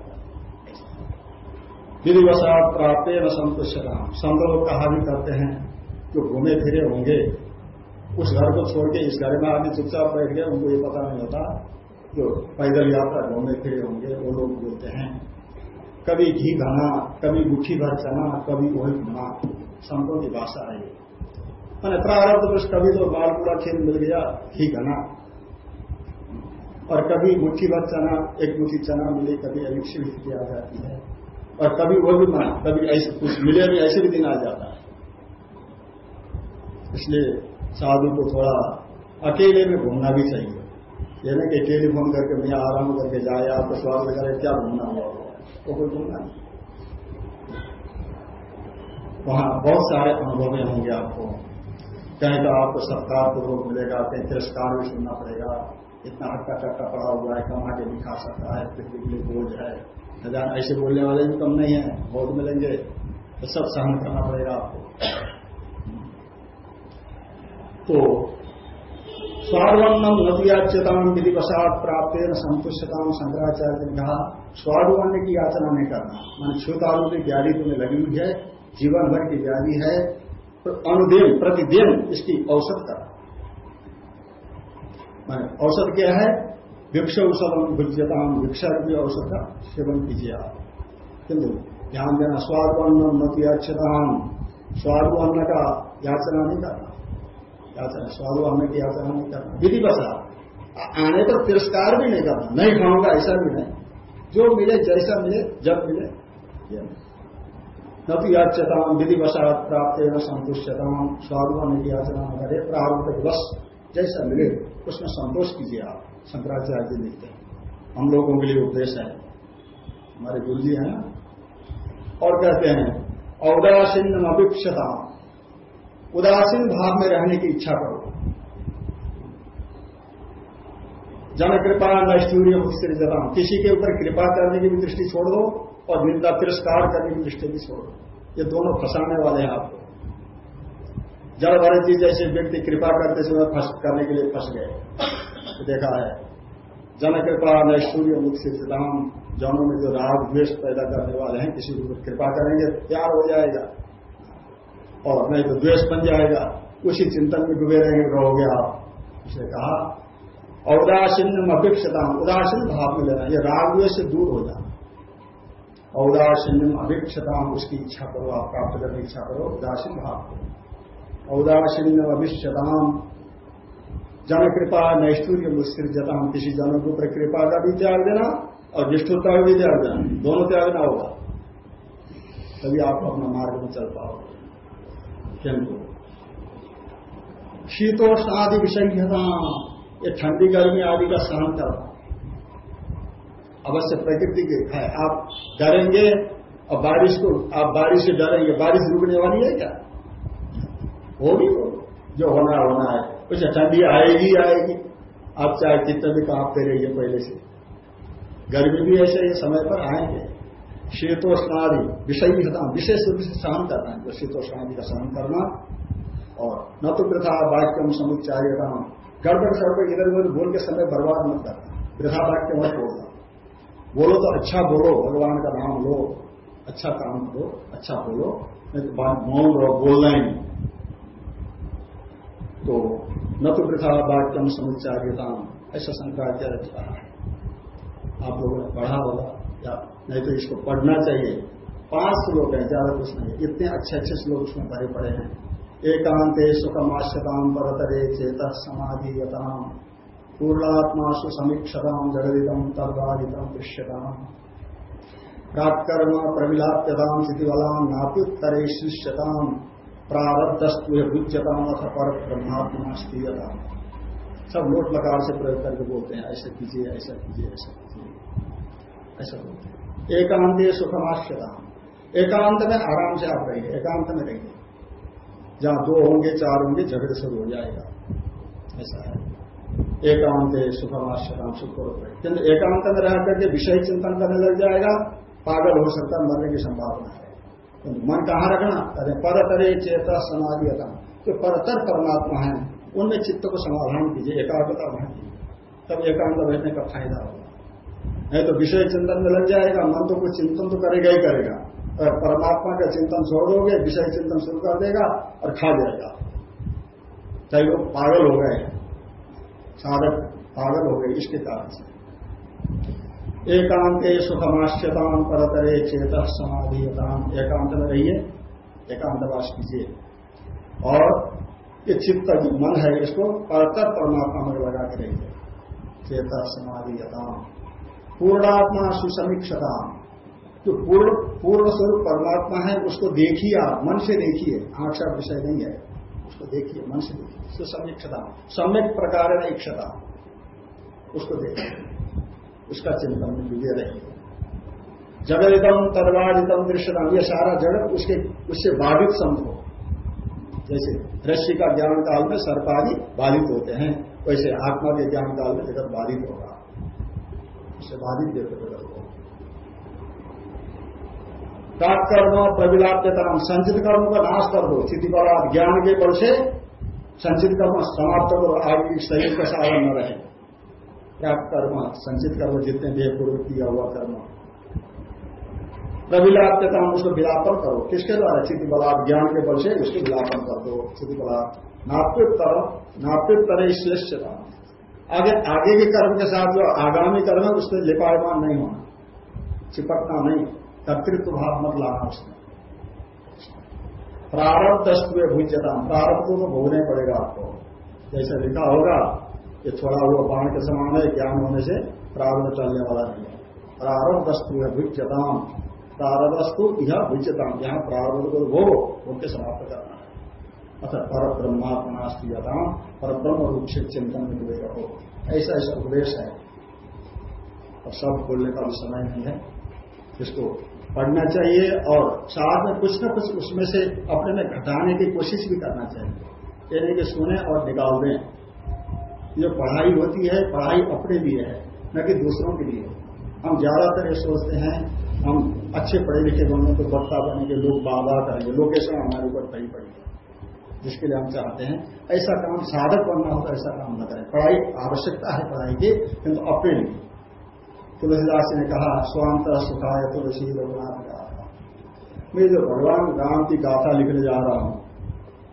विधिवसात प्राप्त न संतुष्ट संत लोग कहा भी करते हैं जो घूमे फिरे होंगे। उस घर को छोड़ के इस घर में आदमी चुपचाप बैठ गए उनको ये पता नहीं होता जो पैदल यात्रा घूमे फिरे होंगे, वो लोग बोलते हैं, कभी घी घना कभी मुठ्ठी भर चना, कभी वही घना संतों की भाषा है मैंने प्रारब्ध पुरुष कभी तो बालपुरा खेल मिल गया, घी घना और कभी मुठ्ठी भर चना, एक मुठ्ठी चना मिले, कभी अधिक स्थिति आ जाती है। और कभी वो भी मना कभी ऐसे कुछ मिले भी, ऐसे भी दिन आ जाता है। इसलिए साधु को थोड़ा अकेले में घूमना भी चाहिए। ये ना कि टेलीफोन करके मैं आराम करके जाए, आपको स्वागत करे, क्या घूमना हुआ? तो कोई घूमना नहीं। वहाँ बहुत सारे अनुभव होंगे आपको। कहीं तो आपको सत्कार पूर्वक मिलेगा, कहीं तिरस्कार भी सुनना पड़ेगा। इतना हट्टा कट्टा पड़ा हुआ है, कमा के भी खा सकता है पृथ्वी के लिए बोझ है। हज़ार ऐसे बोलने वाले भी कम नहीं है, बहुत मिलेंगे। तो सब सहन करना पड़ेगा आपको। तो स्वादवन्नम नदियाच्यताम विधि वसात प्राप्त संतुष्टताम शंकराचार्य ने कहा स्वादवन्न की याचना नहीं करना। मान छूतालु की व्याधि तुम्हें लगी हुई है, जीवन भर की व्याधि है तो अनुदिन, प्रतिदिन इसकी औसत करना औसत क्या है? वृक्ष औषधम भुज्यताम वृक्षा रूपी औषध का सेवन कीजिए आप। किंतु ध्यान देना स्वादवन्न मत याचताम स्वादवन्न का याचना नहीं करना। याचना स्वादवन्न की याचना नहीं करना विधि बसा। आने पर तिरस्कार भी नहीं करना। नहीं खाऊँगा, ऐसा भी नहीं। जो मिले, जैसा मिले, जब मिले न तो याचताम विधि वसात प्राप्त न संतुष्टताम स्वादवन्न की याचना करे प्रारूप बस, जैसा मिले, उसमें संतोष कीजिए आप। शंकराचार्य जी लिखते हैं। हम लोगों के लिए उपदेश है। हमारे गुरु जी हैं और कहते हैं औदासीन अभिक्षता उदासीन भाव में रहने की इच्छा करो। जन कृपा नैष्ठूर्य जता किसी के ऊपर कृपा करने की भी दृष्टि छोड़ दो और निंदा तिरस्कार करने की दृष्टि भी छोड़। दो ये दोनों फंसाने वाले हैं आपको। जड़ भरे जी जैसे व्यक्ति कृपा करते समय फंस करने के लिए फंस गए देखा है जन कृपा नैश्वर्य मुख से राम जनों में जो राग द्वेष पैदा करने वाले हैं, किसी के ऊपर कृपा करेंगे प्यार हो जाएगा। और नहीं तो द्वेष बन जाएगा। उसी चिंतन में डूबे रहेंगे, रहोगे आप। उसे कहा औदासीन अभिक्षता उदासीन भाव में लेना यह राग द्वेष से दूर हो जाना। औदासीन अभिक्षता उसकी इच्छा करो, आप प्राप्त करने की इच्छा करो, उदासीन भाव करो। औदासीन अभिष्यताम जन कृपा नैष्ठुर्य मुस्किल जता किसी जनों के ऊपर कृपा का भी त्याग देना और निष्ठुरता का भी त्याग देना। दोनों त्यागना होगा। तभी आप अपना मार्ग में चल पाओगे। किंतु शीतोष्ण आदि विषयता ये ठंडी गर्मी आदि का सहन करना अवश्य प्रकृति के, है, आप डरेंगे, और बारिश को, आप बारिश से डरेंगे, बारिश रुकने वाली है क्या? होगी वो, जो होना होना है। कुछ ठंडी आएगी आएगी। आप चाहे कितने भी काम करेंगे पहले से। गर्मी भी ऐसे समय पर आएँगे। शीतोष्णादि विषय भी विशेष रूप से सहन करना है। शीतोष्णादि का सहन करना और न तो प्रथा वाक्यम समुच्चार्यता गड़बड़ सड़बड़ इधर उधर बोल के समय बर्बाद मत करना। प्रथा वाक्य मत बोलना। बोलो तो अच्छा बोलो, भगवान का नाम लो अच्छा काम करो अच्छा बोलो, नहीं तो मौन रहो, बोलना ही तो न तो वृथा वाक्यम समुच्चार्यता ऐसा शंकराचार्य रखता है। आप लोगों ने पढ़ा होगा, या नहीं तो इसको पढ़ना चाहिए। पाँच श्लोक है, ज़्यादा कुछ नहीं। इतने अच्छे अच्छे श्लोक उसमें भरे पड़े हैं। एकांत सुखमाश्यताम परतरे चेत समाधियताम। पूर्णात्माशु समीक्षताम जगदिदम तर्वादितम दृश्यताम। प्राप्तकर्म प्रविलाप्यताम स्थितिबलाम नाप्युत्तरे शिष्यताम। प्रारब्धस्तु भुज्यताम अथ पर ब्रह्मात्मा स्त्रीयता सब लोट प्रकार से प्रयोग करके बोलते हैं, ऐसे कीजिए, ऐसा कीजिए ऐसा कीजिए। ऐसा बोलते हैं। एकांत सुखमाश्यता एकांत में आराम से आप रहिए, एकांत में रहिए। जहाँ दो होंगे, चार होंगे, झगड़े शुरू हो जाएगा। ऐसा है। एकांत सुखमाश्यम सुख किंतु एकांत में रह करके विषय चिंतन करने लग जाएगा, पागल हो सकता मरने की संभावना है। किंतु मन कहाँ रखना? अरे परतरे चेता समाधियता। जो परतर परमात्मा है, उनमें चित्त को समाधान कीजिए, एकाग्रता भांजिए तब एकांत बैठने का फ़ायदा होगा। नहीं तो विषय चिंतन में लग जाएगा, मन तो कुछ चिंतन तो करेगा ही करेगा। अगर परमात्मा का चिंतन छोड़ दोगे विषय चिंतन शुरू कर देगा और खा जाएगा। चाहे वो पागल हो गए, साधक पागल हो गए, इसके कारण से। एकांत सुखमाश्यताम परतरे चेत समाधियताम एकांत में रहिए एकांतवास कीजिए। और ये चित्त जो मन है, इसको परतर परमात्मा में लगा के रहिए। चेत समाधियताम पूर्णात्मा सुसमीक्षता। जो पूर्ण पूर्ण स्वरूप परमात्मा है, उसको देखिए आप, मन से देखिए का विषय नहीं है। उसको देखिए, मन से देखिए, सुसमीक्षता। सम्यक प्रकार इक्षता उसको देखिए। उसका चिंतन में डूबे रहिए। जगदितम तदवादितम दृश्यता। यह सारा जगत उसके, उससे बाधित समझो जैसे रश्मि का ज्ञान काल में सर्पादि बाधित होते हैं, वैसे आत्मा के ज्ञान काल में जगत बाधित होगा। उससे बाधित जगत को प्राप्त कर्म प्रविलाप्यता संचित कर्म का नाश कर दो। स्थिति पर ज्ञान के बल से संचित कर्म समाप्त करो आगे शरीर का साधन न रहे। प्राप्त कर्म, संचित कर्म जितने देह पूर्व किया हुआ कर्म। प्रविलाप्यता उसको विलापन करो। किसके द्वारा? स्थिति बलाप ज्ञान के बल से उसके विलापन कर दो। स्थिति बलाप नाप्युत्तर नाप्युत्तर श्रेष्ठता आगे आगे के कर्म के साथ जो आगामी कर्म है उसमें लिपायमान नहीं होना। चिपकना नहीं। कर्तृत्व भाव मत लाना उसमें। प्रारब्ध भूजता प्रारब्ध को तो भोगना पड़ेगा आपको। जैसे लिखा होगा कि थोड़ा हुआ बाण के समान है, ज्ञान होने से प्रारब्ध चलने वाला नहीं है। प्रारब्ध वस्तु है भुजताम प्रारब्धस्तु यह भुजताम यहाँ प्रारब्ध को भोग, उनके समाप्त करना अतः पर ब्रह्मात्मा स्त्रीयताम पर ब्रह्म रूप से चिंतन में डूबे रहो ऐसा ऐसा उपदेश है। और सब बोलने का भी समय नहीं है। इसको पढ़ना चाहिए और साथ में कुछ ना कुछ उसमें से अपने में घटाने की कोशिश भी करना चाहिए। ये नहीं कि सुने और निकाल दें। जो पढ़ाई होती है, पढ़ाई अपने लिए है, न कि दूसरों के लिए। हम ज़्यादातर ये सोचते हैं, हम अच्छे पढ़े लिखे बने तो बड़ता बनेंगे लोग बाबा करेंगे। लोकेशन हमारे ऊपर पड़ी पड़ी जिसके लिए हम चाहते हैं, ऐसा काम साधक बनना हो तो ऐसा काम न करें। पढ़ाई आवश्यकता है पढ़ाई की, किंतु अपने लिए तुलसीदास ने कहा, स्वांत सुखाय तुलसी रघुनाथ गाथा मैं जो भगवान राम की गाथा लिखने जा रहा हूँ,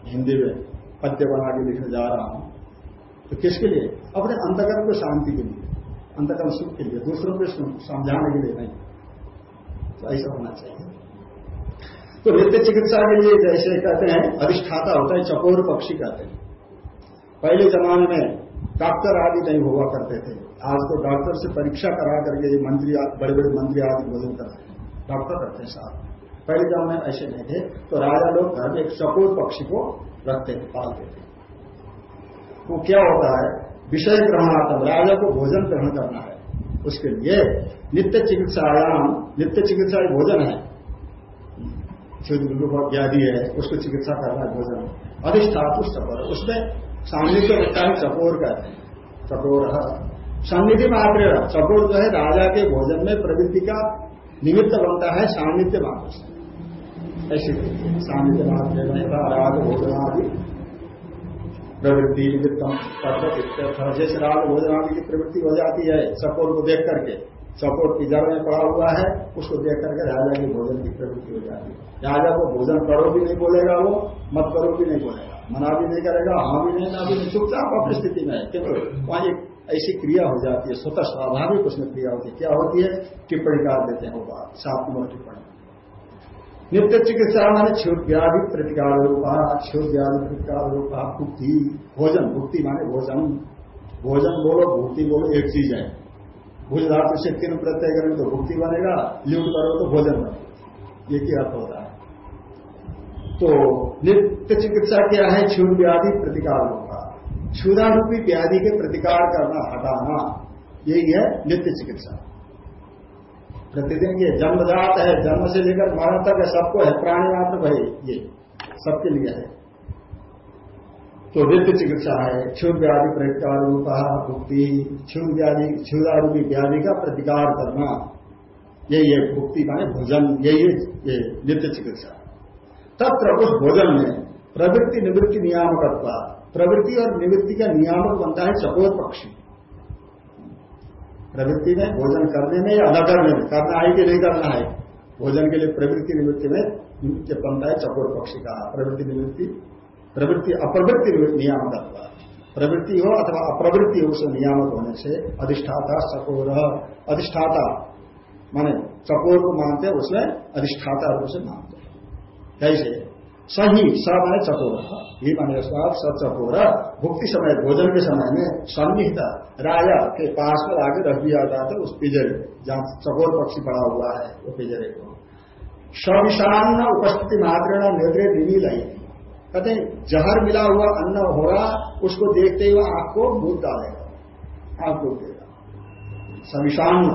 हिंदी में, पद्य बना के लिखने जा रहा हूँ तो किसके लिए? अपने अंतकर्म को शांति के लिए। अंतकर्म सुख के लिए, दूसरों को समझाने के लिए नहीं। तो ऐसा होना चाहिए। तो नित्य चिकित्सा के लिए जैसे कहते हैं, अधिष्ठाता होता है, चकोर पक्षी कहते हैं। पहले जमाने में डॉक्टर आदि नहीं हुआ करते थे। आज तो डॉक्टर से परीक्षा करा करके मंत्री बड़े बड़े मंत्री आदि भोजन करते हैं डॉक्टर करते हैं साहब। पहले जमाने में ऐसे नहीं थे। तो राजा लोग घर में एक चकोर पक्षी को रखते थे, पालते थे। वो क्या होता है? विषय ग्रहण ग्रहणात्म राजा को भोजन ग्रहण करना है। उसके लिए नित्य चिकित्सायाम, नित्य चिकित्सा भोजन है। व्याधि है, उसको चिकित्सा करना भोजन। अधिष्ठातु चकोर उसमें सान्निध्य रखता है चकोर कहते हैं। चकोर सान्निध्य मात्र चकोर जो है, राजा के भोजन में प्रवृत्ति का निमित्त बनता है सान्निध्य मात्र से ऐसे में राग भोजनादि। प्रवृत्ति निमित्तम जैसे राग भोजनादि की प्रवृत्ति हो जाती है चकोर को देख करके। की जड़ में पड़ा हुआ है, उसको देख करके राजा की भोजन की प्रवृत्ति हो जाती है। राजा को भोजन करो भी नहीं बोलेगा वो, मत करो भी नहीं बोलेगा। मना भी नहीं करेगा हाँ भी नहीं, ना भी नहीं, चुपचाप अपनी स्थिति में है। क्योंकि वहाँ एक ऐसी क्रिया हो जाती है, स्वतः स्वाभाविक उसमें क्रिया होती है। क्या होती है? टिप्पणी कार देते हैं बात। सात नंबर टिप्पणी। नित्य चिकित्सा माने क्षुद व्याधि प्रतिकार रूपा क्षुद व्याधि प्रतिकार रूपा, भुक्ति। भोजन, भुक्ति माने भोजन। भोजन बोलो, भुक्ति बोलो, एक चीज़ है। भूज धातु से तीन प्रत्यय करें तो भुक्ति बनेगा ल्यूट करो तो भोजन। बनेगा ये क्या अर्थ होता है? तो नित्य चिकित्सा क्या है? क्षुद व्याधि प्रतिकार होगा। क्षुदारूपी व्याधि के प्रतिकार करना हटाना, यही है नित्य चिकित्सा प्रतिदिन ये जन्मजात है, जन्म से लेकर मरण तक है, सबको है प्राणी मात्र भाई ये, सबके लिए है। तो नित्य चिकित्सा है। क्षुद व्याधि प्रतिकार रूपा भुक्ति क्षुद व्याधि क्षुदारूपी व्याधि का प्रतिकार करना। यही है भुक्ति माने भोजन यही है ये नित्य चिकित्सा। तत्र उस भोजन में प्रवृत्ति निवृत्ति नियामक प्रवृत्ति और निवृत्ति का नियामक बनता है चकोर पक्षी। प्रवृत्ति में भोजन करने में या न करने में, करना है कि नहीं करना है? भोजन के लिए प्रवृत्ति निवृत्ति में बनता है चकोर पक्षी का। प्रवृत्ति निवृत्ति प्रवृत्ति अप्रवृत्ति नियामक प्रवृत्ति हो अथवा अप्रवृत्ति हो उसे नियामक होने से अधिष्ठाता चकोर अधिष्ठाता माने चकोर को मानते उसमें अधिष्ठाता रूप से मानते कैसे? सही स माने चकोर ही माने स्वाद स चकोर भुक्ति समय, भोजन के समय में सन्निहित राजा के पास में आगे रख दिया जाता है, उस पिजरे जहाँ चकोर पक्षी पड़ा हुआ है, वो पिजरे को। सविषान्न उपस्थिति मात्र नेत्रे दिनी लाई कहते जहर मिला हुआ अन्न हो रहा उसको देखते हुए आँख को दूध डालेगा दूध देगा। सविषान्न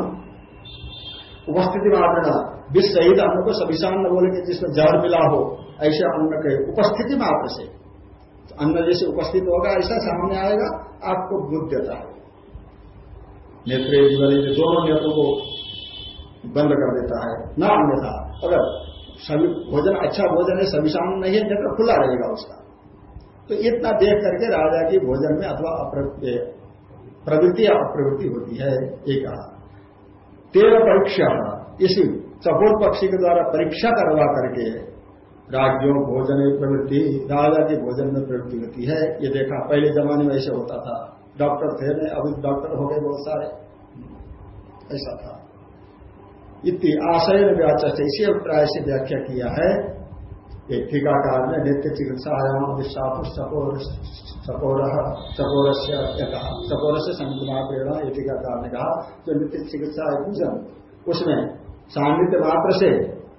उपस्थिति मात्र विष सहित अन्न को सभिशान न बोलेंगे जिसमें जहर मिला हो, ऐसे अन्न कहे। उपस्थिति मात्र से। तो अन्न जैसे उपस्थित होगा, ऐसा सामने आएगा, आपको बुद्ध देता है। नेत्र दोनों नेत्रों को बंद कर देता है। न अन्यथा। अगर भोजन अच्छा भोजन है सभी सभिशान नहीं है नेत्र खुला रहेगा उसका। तो इतना देख करके राजा की भोजन में अथवा प्रवृत्ति या अप्रवृत्ति होती है, एक कहा तेरह परीक्षा, इसी चकोर पक्षी के द्वारा परीक्षा करवा करके राज्यों, भोजन में प्रवृत्ति, राजा के भोजन में प्रवृत्ति होती है। ये देखा, पहले जमाने में ऐसे होता था। डॉक्टर थे, अभी डॉक्टर हो गए बहुत सारे। ऐसा था। इतनी आशय ने व्याचा इसी अभिप्राय से व्याख्या किया है एक टीकाकार ने नित्य चिकित्सायाम चकोर चकोर चकोर से चकोर से संकुमा प्रेरणा ये टीकाकार ने कहा, जो नित्य चिकित्सा है पूजन, उसमें सान्निध्य मात्र से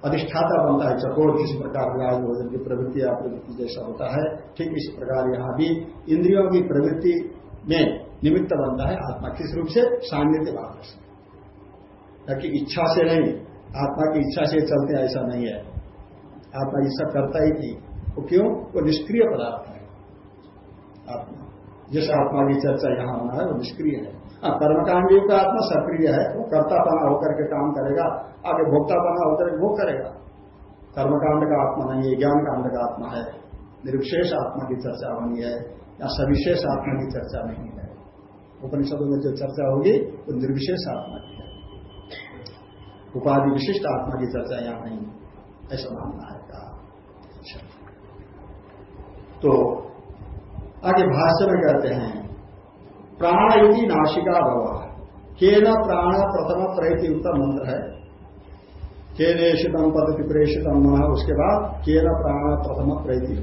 अधिष्ठाता बनता है। चकोर किसी प्रकार राज भोजन की प्रवृत्ति या प्रवृत्ति जैसा होता है, ठीक इसी प्रकार यहाँ भी इंद्रियों की प्रवृत्ति में निमित्त बनता है आत्मा। किस रूप से? सान्निध्य मात्र से। कि इच्छा से नहीं, आत्मा की इच्छा से चलते ऐसा नहीं है। आत्मा इच्छा करता ही नहीं। वो क्यों? वो निष्क्रिय पदार्थ है। आत्मा। जिस आत्मा की चर्चा यहाँ होना है, वो निष्क्रिय है। हाँ कर्मकांडियों का आत्मा सक्रिय है, वो कर्तापना होकर के काम करेगा, आगे भोक्तापना होकर के भोग करेगा। कर्मकांड का आत्मा नहीं है ज्ञान कांड का आत्मा है। निर्विशेष आत्मा की चर्चा होनी है, या सविशेष आत्मा की चर्चा नहीं है। उपनिषदों में जो चर्चा होगी, वो निर्विशेष आत्मा की उपाधि विशिष्ट आत्मा की चर्चा यहाँ नहीं ऐसा मानना है कहा। अच्छा तो आगे भाष्य में कहते हैं, प्राण यदि नाशिका भव। के न प्राण प्रथम प्रयति मंत्र है। के नेषितम पद्धति प्रेषितम उसके बाद के न प्राण प्रथम प्रयति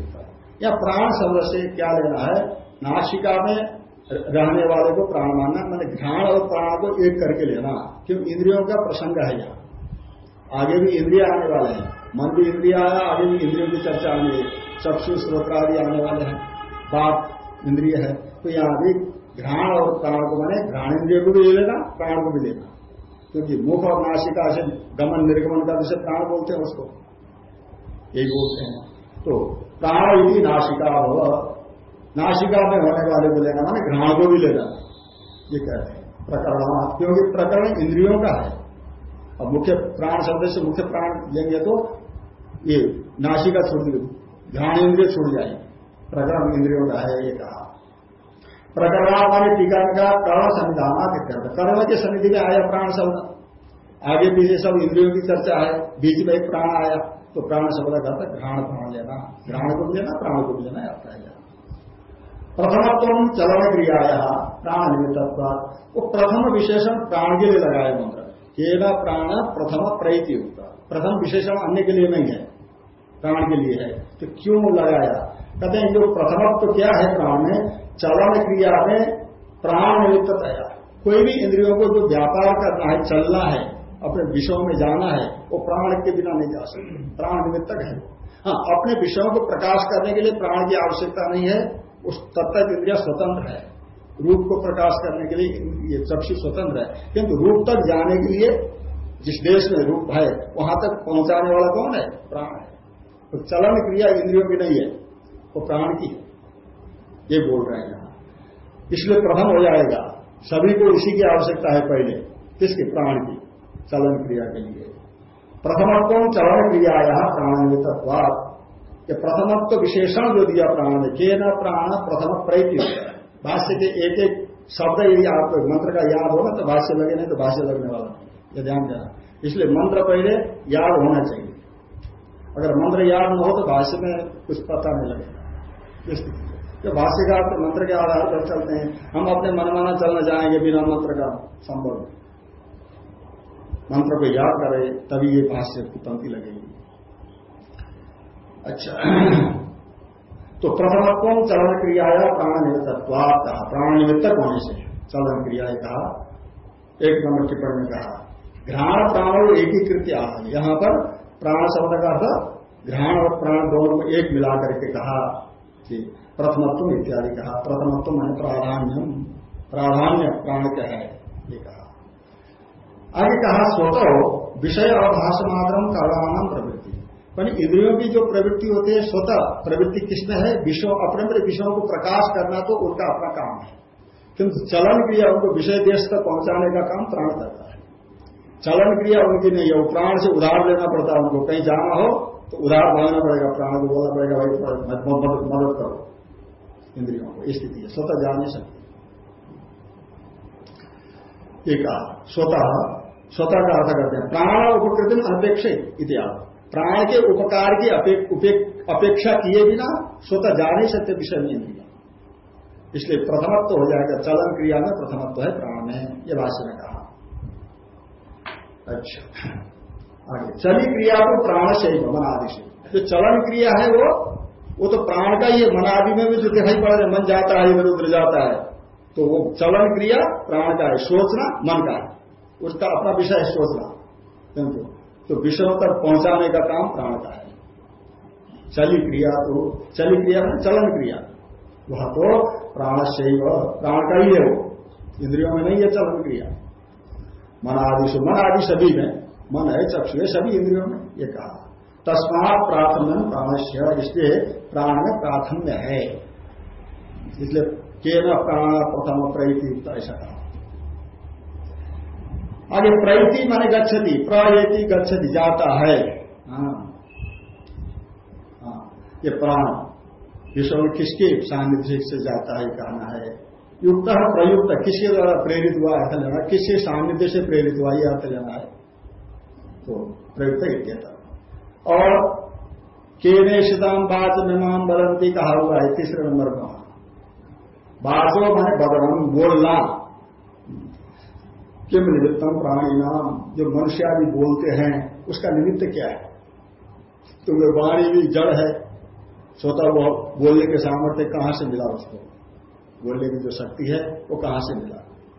या प्राण शब्द से क्या लेना है? नाशिका में रहने वाले को प्राण मानना मैंने घ्राण और प्राण को एक करके लेना। क्यों? इंद्रियों का प्रसंग है यहाँ। आगे भी इंद्रिया आने वाले हैं। मन भी इंद्रिया आया आगे भी इंद्रियों की चर्चा आने चक्षु स्रोत्रादि आने वाले हैं। बाप इंद्रिय है। तो यहाँ भी घ्राण और प्राण को माने घ्राण इंद्रिय को भी ले लेना प्राण को भी लेना क्योंकि मुख और नाशिका से गमन, निर्गमन का जिसे प्राण बोलते हैं उसको यही बोलते हैं। तो प्राण यदि नाशिका हो। नाशिका में होने वाले को लेना माने घ्राण को भी लेना। ये कहते हैं। प्रकरण, क्योंकि प्रकरण इंद्रियों का है। और मुख्य प्राण शब्द से मुख्य प्राण लेंगे तो ये नाशिका छूट घ्राण इंद्रिय छूट जाएँगे। प्रकरण इंद्रियों का है ये कहा। प्रकरण वाले टीका का कर्ण संविधान कर्म के समिति में आया प्राण शब्द। आगे पीछे सब इंद्रियों की चर्चा है। बीच में एक प्राण आया तो प्राण शब्द का था घ्राण प्राण लेना। घ्राण को लेना, प्राण को लेना आता है प्रथमत्व चलन क्रिया प्राण निमित्त वो प्रथम विशेषण प्राण के लिए लगाया मंत्र केवल प्राण प्रथम प्रैति प्रथम विशेषण अन्य के लिए नहीं है, प्राण के लिए है। तो क्यों लगाया? कहते हैं, जो प्रथमत्व तो क्या है प्राण में? चलन क्रिया में प्राण निमित्त तया। कोई भी इंद्रियों को जो व्यापार करना है, चलना है, अपने विषयों में जाना है, वो प्राण के बिना नहीं जा सकते। प्राण निमित्तक है। हाँ अपने विषयों को प्रकाश करने के लिए प्राण की आवश्यकता नहीं है। उस तब इंद्रिया स्वतंत्र है। रूप को प्रकाश करने के लिए ये चक्षु स्वतंत्र है। किंतु रूप तक जाने के लिए जिस देश में रूप है, वहाँ तक पहुँचाने वाला कौन है? प्राण है। तो चलन क्रिया इंद्रियों की नहीं है, वो प्राण की है। ये बोल रहे हैं। इसलिए प्रथम हो जाएगा, सभी को इसी की आवश्यकता है पहले, किसके? प्राण की, चलन क्रिया के लिए। प्रथमत्व चलन क्रिया यहाँ प्राणितत्वाद ये प्रथमत्व विशेषण जो दिया प्राण के न प्राण प्रथम प्रयत्न भाष्य के एक एक शब्द यदि आपको मंत्र का याद होगा तो भाष्य लगे, नहीं तो भाष्य लगने वाला नहीं ये ध्यान देना। इसलिए मंत्र पहले याद होना चाहिए। अगर मंत्र याद न हो तो भाष्य में कुछ पता नहीं लगेगा। जो भाष्यकार तो मंत्र के आधार पर चलते हैं। हम अपने मनमाना चलना जाएँगे बिना मंत्र का संभव मंत्र को याद करें, तभी ये भाष्य की पंक्ति लगेगी। अच्छा। तो प्रथमत्व चलन क्रिया या प्राण निमित्तत्वाद कहा। प्राण निमित्तक होने से चलन क्रिया कहा। एक नंबर टिप्पणी में कहा। घ्राण प्राण एक ही कृत्य यहाँ पर प्राण शब्द का अर्थ घ्राण और प्राण दोनों को एक मिलाकर के कहा। कि प्रथमत्व इत्यादि कहा। प्रथमत्व मैंने प्राधान्यम। प्राधान्य प्राण क्या है? ये कहा। आगे कहा, स्वतः विषय अभाष मात्र कर्मानम प्रवृत्ति। इंद्रियों की जो प्रवृत्ति होती है स्वतः, प्रवृत्ति किसमें है? विषयों अपने अपने विषयों को प्रकाश करना तो उनका अपना काम है। किंतु चलन क्रिया उनको विषय देश तक पहुँचाने का काम प्राण करता है। चलन क्रिया उनकी नहीं है, वो प्राण से उधार लेना पड़ता है उनको। कहीं जाना हो तो उधार बोलना पड़ेगा, प्राण को बोलना पड़ेगा, भाई मदद करो। इंद्रियों को स्थिति है। स्वतः जा नहीं सकती। एक स्वतः स्वतः का अर्थ करते हैं। प्राण उपकृति अनपेक्षित इतिहास प्राण के उपकार की अपेक्षा किए बिना स्वतः जा नहीं सकते विषय में इंद्रिया इसलिए प्रथमत्व हो जाएगा चलन क्रिया में प्रथमत्व है प्राण में यह भाष्य ने कहा। अच्छा आगे। चली क्रिया को प्राण से ही मन आदि से जो चलन क्रिया है वो वो तो प्राण का ही मन आदि में भी जो दिखाई पड़ है, मन जाता है इधर उधर जाता है तो वो चलन क्रिया प्राण का है, सोचना मन का है। उसका अपना विषय है सोचना। तो विषयों तक पहुँचाने का काम प्राण का है। चली क्रिया तो चली क्रिया है, चलन क्रिया। वह तो प्राण से प्राण का ही है वो। इंद्रियों में नहीं है चलन क्रिया। मन आदि से मन आदि सभी में। मन है, चक्षु है, सभी इंद्रियों में, ये कहा। तस्मात प्राथम्य प्राणश्य इसलिए प्राण में प्राथम्य है। इसलिए केवल प्राण प्रथम प्रयति ऐसा कहा। आगे प्रयति माने गच्छति प्रयति गच्छति जाता है। हाँ, हाँ ये प्राण। विश्व में किसके सानिध्य से जाता है कहना है। युक्त प्रयुक्त किसके द्वारा प्रेरित हुआ अर्थ लेना किसके सानिध्य से प्रेरित हुआ यह अर्थ लेना है। तो प्रयुक्त इत्यता और केने शिदाम बाच मिमाम बलंती कहा हुआ है तीसरे नंबर का बाचो मैंने बदरम बोलना। किम निमित्तम प्राणी नाम जो मनुष्य आदि बोलते हैं, उसका निमित्त क्या है? तो वे वाणी भी जड़ है सोता वो बोलने के सामर्थ्य कहाँ से मिला उसको? बोलने की जो शक्ति है, वो कहाँ से मिला?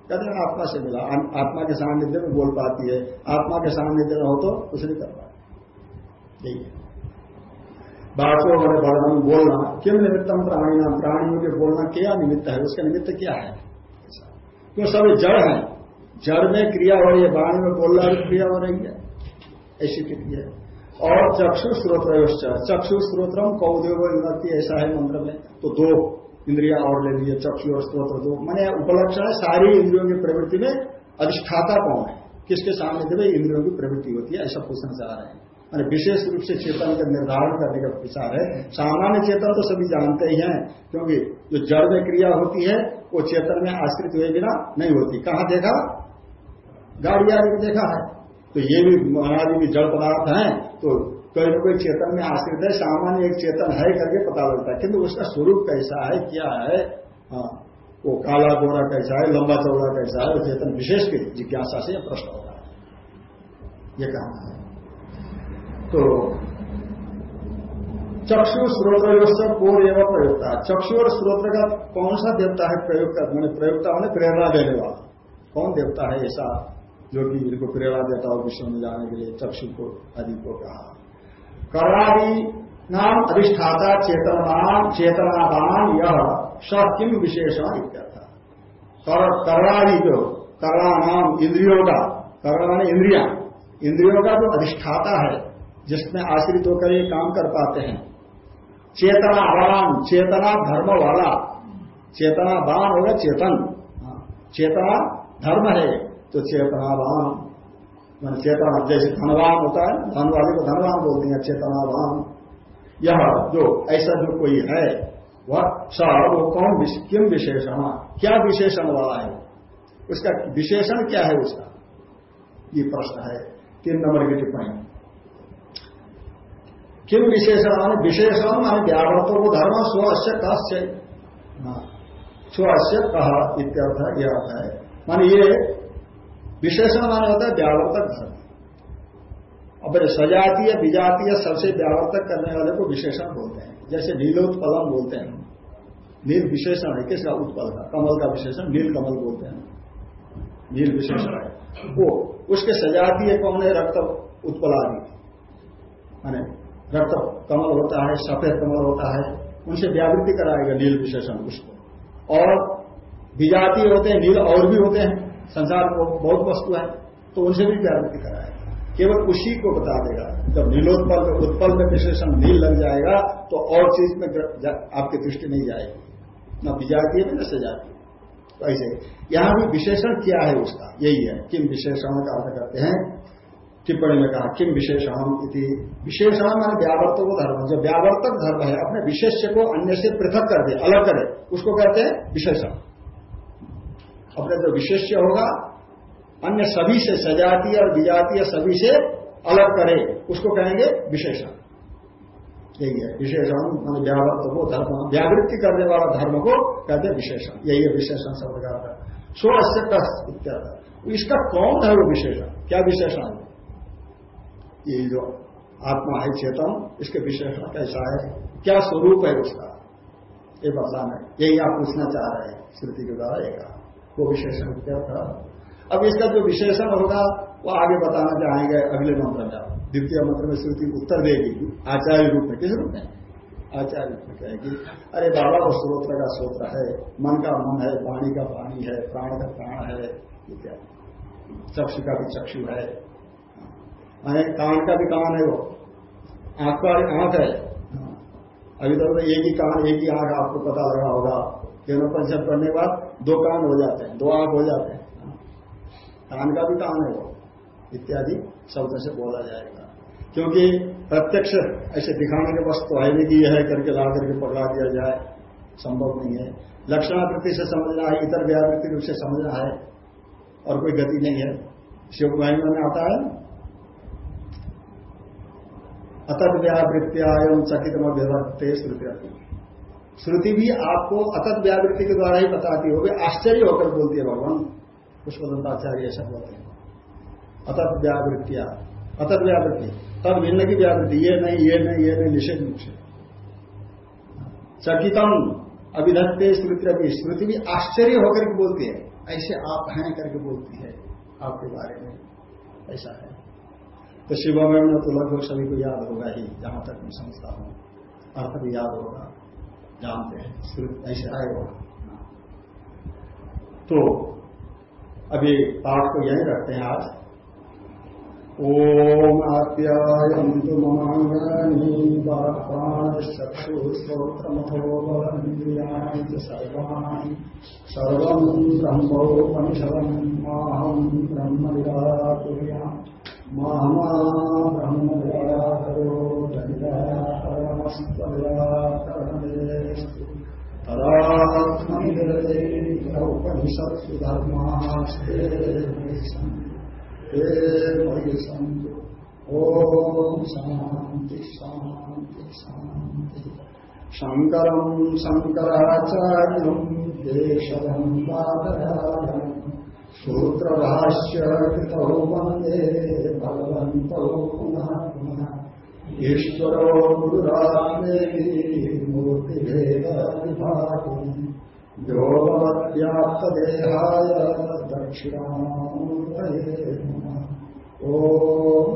कहते हैं आत्मा से मिला। आत्मा के सानिध्य में बोल पाती है। आत्मा के सानिध्य में हो तो कुछ नहीं कर यही है। बातों मैंने वर्णन बोलना, किम निमित्तम प्राणी नाम प्राणियों के बोलना क्या निमित्त है? उसका निमित्त क्या है? क्यों सभी जड़ है जड़ में क्रिया हो रही है वाणी में बोलना भी क्रिया हो रही है, ऐसी स्थिति है और चक्षु स्रोत्र चक्षु स्रोत्रम कौदेव विभक्ति, ऐसा है मंत्र में। तो दो इंद्रिया और ले लीजिए चक्षु और स्रोत्र दो। मैंने उपलक्षण है, सारी इंद्रियों की प्रवृत्ति में अधिष्ठाता कौन है? किसके सामने जब इंद्रियों की प्रवृत्ति होती है, ऐसा पूछना चाह रहे हैं। मैंने विशेष रूप से चेतन का निर्धारण करने का विचार है। सामान्य चेतन तो सभी जानते ही हैं, क्योंकि जो जड़ में क्रिया होती है, वो चेतन में आश्रित हुए बिना नहीं होती। कहाँ देखा? गाड़ी आदि को देखा है। तो ये भी महाराज भी जड़ पदार्थ है तो कोई न कोई चेतन में आश्रित है, सामान्य एक चेतन है करके पता लगता है। किंतु उसका स्वरूप कैसा है, क्या है? हाँ वो काला गोरा कैसा है, लंबा चौड़ा कैसा है, वो चेतन विशेष की जिज्ञासा से प्रश्न होता है। ये कहना है। तो चक्षु स्रोत्र सब पूर्व एवं प्रयोगता चक्षु और स्रोत्र का कौन सा देवता है प्रयोग मैंने प्रयोगता मैंने प्रेरणा देने वाला। कौन देवता है ऐसा? जो कि इनको प्रेरणा देता हो विश्व में जाने के लिए चक्षु को आदि को कहा। कर्णादि नाम अधिष्ठाता चेतनाम चेतनादान यह स किम विशेषण कर्णादि जो कर्णा नाम इंद्रियों का कर्णा इंद्रिया। इंद्रियों का जो अधिष्ठाता है जिसमें आश्रित होकर ये काम कर पाते हैं। चेतनावान चेतना धर्म वाला चेतनावान होगा चेतन। हाँ, चेतना धर्म है। तो चेतनावान मान चेतना जैसे धनवान होता है धन वाले को धनवान बोलते हैं चेतनावान यह जो ऐसा जो कोई है, वह स वो कौन किम विशेषण? क्या विशेषण वाला है? उसका विशेषण क्या है उसका? ये प्रश्न है। तीन नंबर की टिप्पणी। किम विशेषण मान विशेषण मान व्यावर्तों वो धर्म स्व अश्य कस्य। स्व अश्य कहा इत्यर्थ यह अर्थ है। मान ये विशेषण माने होता है व्यावर्तक धर्म अब सजातीय, विजातीय सबसे व्यावर्तक करने वाले को विशेषण बोलते हैं। जैसे नीलोत्पलम बोलते हैं। नील विशेषण है, किसका? उत्पल का, कमल का विशेषण, नील कमल बोलते हैं। नील विशेषण है। वो, उसके सजातीय कौन है रक्त उत्पलादि माने रक्त कमल होता है, सफ़ेद कमल होता है, उनसे व्यावृत्ति कराएगा नील विशेषण उसको। और विजातीय होते हैं, नील और भी होते हैं। संसार को बहुत वस्तु है तो उनसे भी व्यावृत्ति कराएगा केवल उसी को बता देगा, जब नीलोत्पल में उत्पल में विशेषण नील लग जाएगा तो और चीज़ में आपकी दृष्टि नहीं जाएगी, न विजातीय में न सजाती तो ऐसे, यहाँ भी विशेषण क्या है उसका? यही है, किम विशेषण का अर्थ करते हैं। टिप्पणी में कहा, किम विशेषण इति। विशेषण मान व्यावर्तक धर्म, जो व्यावर्तक धर्म है, अपने विशेष को अन्य से पृथक कर दे, अलग करे, उसको कहते हैं विशेषण। अपने जो विशेष्य होगा, अन्य सभी से सजातीय और विजातीय सभी से अलग करे, उसको कहेंगे विशेषण। यही है, विशेषण मान व्यावर्त को धर्म, व्यावृत्ति करने वाला धर्म को कहते हैं विशेषण। यही है विशेषण शब्द का सो अश्य इसका कौन है वो विशेषण? क्या विशेषण है? ये जो आत्मा है चेतन, इसके विशेषण कैसा है? क्या स्वरूप है उसका? ये बताना यही आप पूछना चाह रहे हैं, श्रुति के द्वारा एक वो विशेषण क्या था। अब इसका जो विशेषण होगा, वो आगे बताना चाहेंगे अगले मंत्र में द्वितीय मंत्र में श्रुति उत्तर देगी। आचार्य रूप में किस रूप में? आचार्य रूप में कहेगी, अरे बाबा, वो स्रोत्र का स्रोत्र है। मन का मन है पानी का पानी है, प्राण का प्राण है। इत्यादि चक्षु का भी चक्षु है। माने कान का भी कान है वो। आँख का आँख है। अभी तो एक ही कान, एक ही आँख, आपको पता लगा होगा। पंचम करने के बाद दो कान हो जाते हैं, दो आँख हो जाते हैं। कान का भी कान है वो इत्यादि शब्द से बोला जाएगा। क्योंकि प्रत्यक्ष ऐसे दिखाने के बस तो है नहीं कि यह है, करके ला करके पकड़ा दिया जाए, संभव नहीं है। लक्षणावृत्ति से समझना है, इतर व्यावृत्ति रूप से समझना है, और कोई गति नहीं है। शिव महिमा में आता है। अतत व्यावृत्तियाम चकित व्यवहारते श्रुति श्रुति भी आपको अतत व्यावृत्ति के द्वारा ही बताती होगी, आश्चर्य होकर बोलती है भगवान। पुष्पदंताचार्य ऐसा बोलते हैं। अतत व्यावृत्तिया अतत व्यावृत्ति, तब भिन्न की व्यावृत्ति, ये नहीं ये नहीं ये नहीं, निषेध से चकितम अभिधत्ते स्मृति स्मृति भी आश्चर्य होकर के बोलती है। ऐसे आप हैं करके बोलती है आपके बारे में। ऐसा है। तो शिवमय में तो लगभग सभी को याद होगा ही, जहाँ तक मैं समझता हूँ। अर्थ भी याद होगा। जानते हैं ऐसे होगा तो अभी पाठ को यही रखते हैं आज। ओम आप्यायन्तु ममाङ्गानि प्राणचक्षुश्रोत्रमथो बलमिन्द्रियाणि च सर्वाणि। सर्वम् ब्रह्मोपनिषदम् माहम् ब्रह्म निराकुर्याम् मामा ब्रह्म निराकरो दनिराकरणमस्त्वयाकरणमेस्तु तदात्मनिरते उपनिषत्सु धर्मास्ते सन्तु ॐ शान्ति शान्ति शान्ति शङ्करम् शङ्कराचार्यम् केशवम् पादरायम् सूत्रभाष्य कृतौ वंदे भगवन्तौ पुनः पुनः। ईश्वरो गुरुरात्मेति मूर्तिभेदविभागम् योगवद्व्याप्तदेहाय दक्षिणामूर्तये नमः। ॐ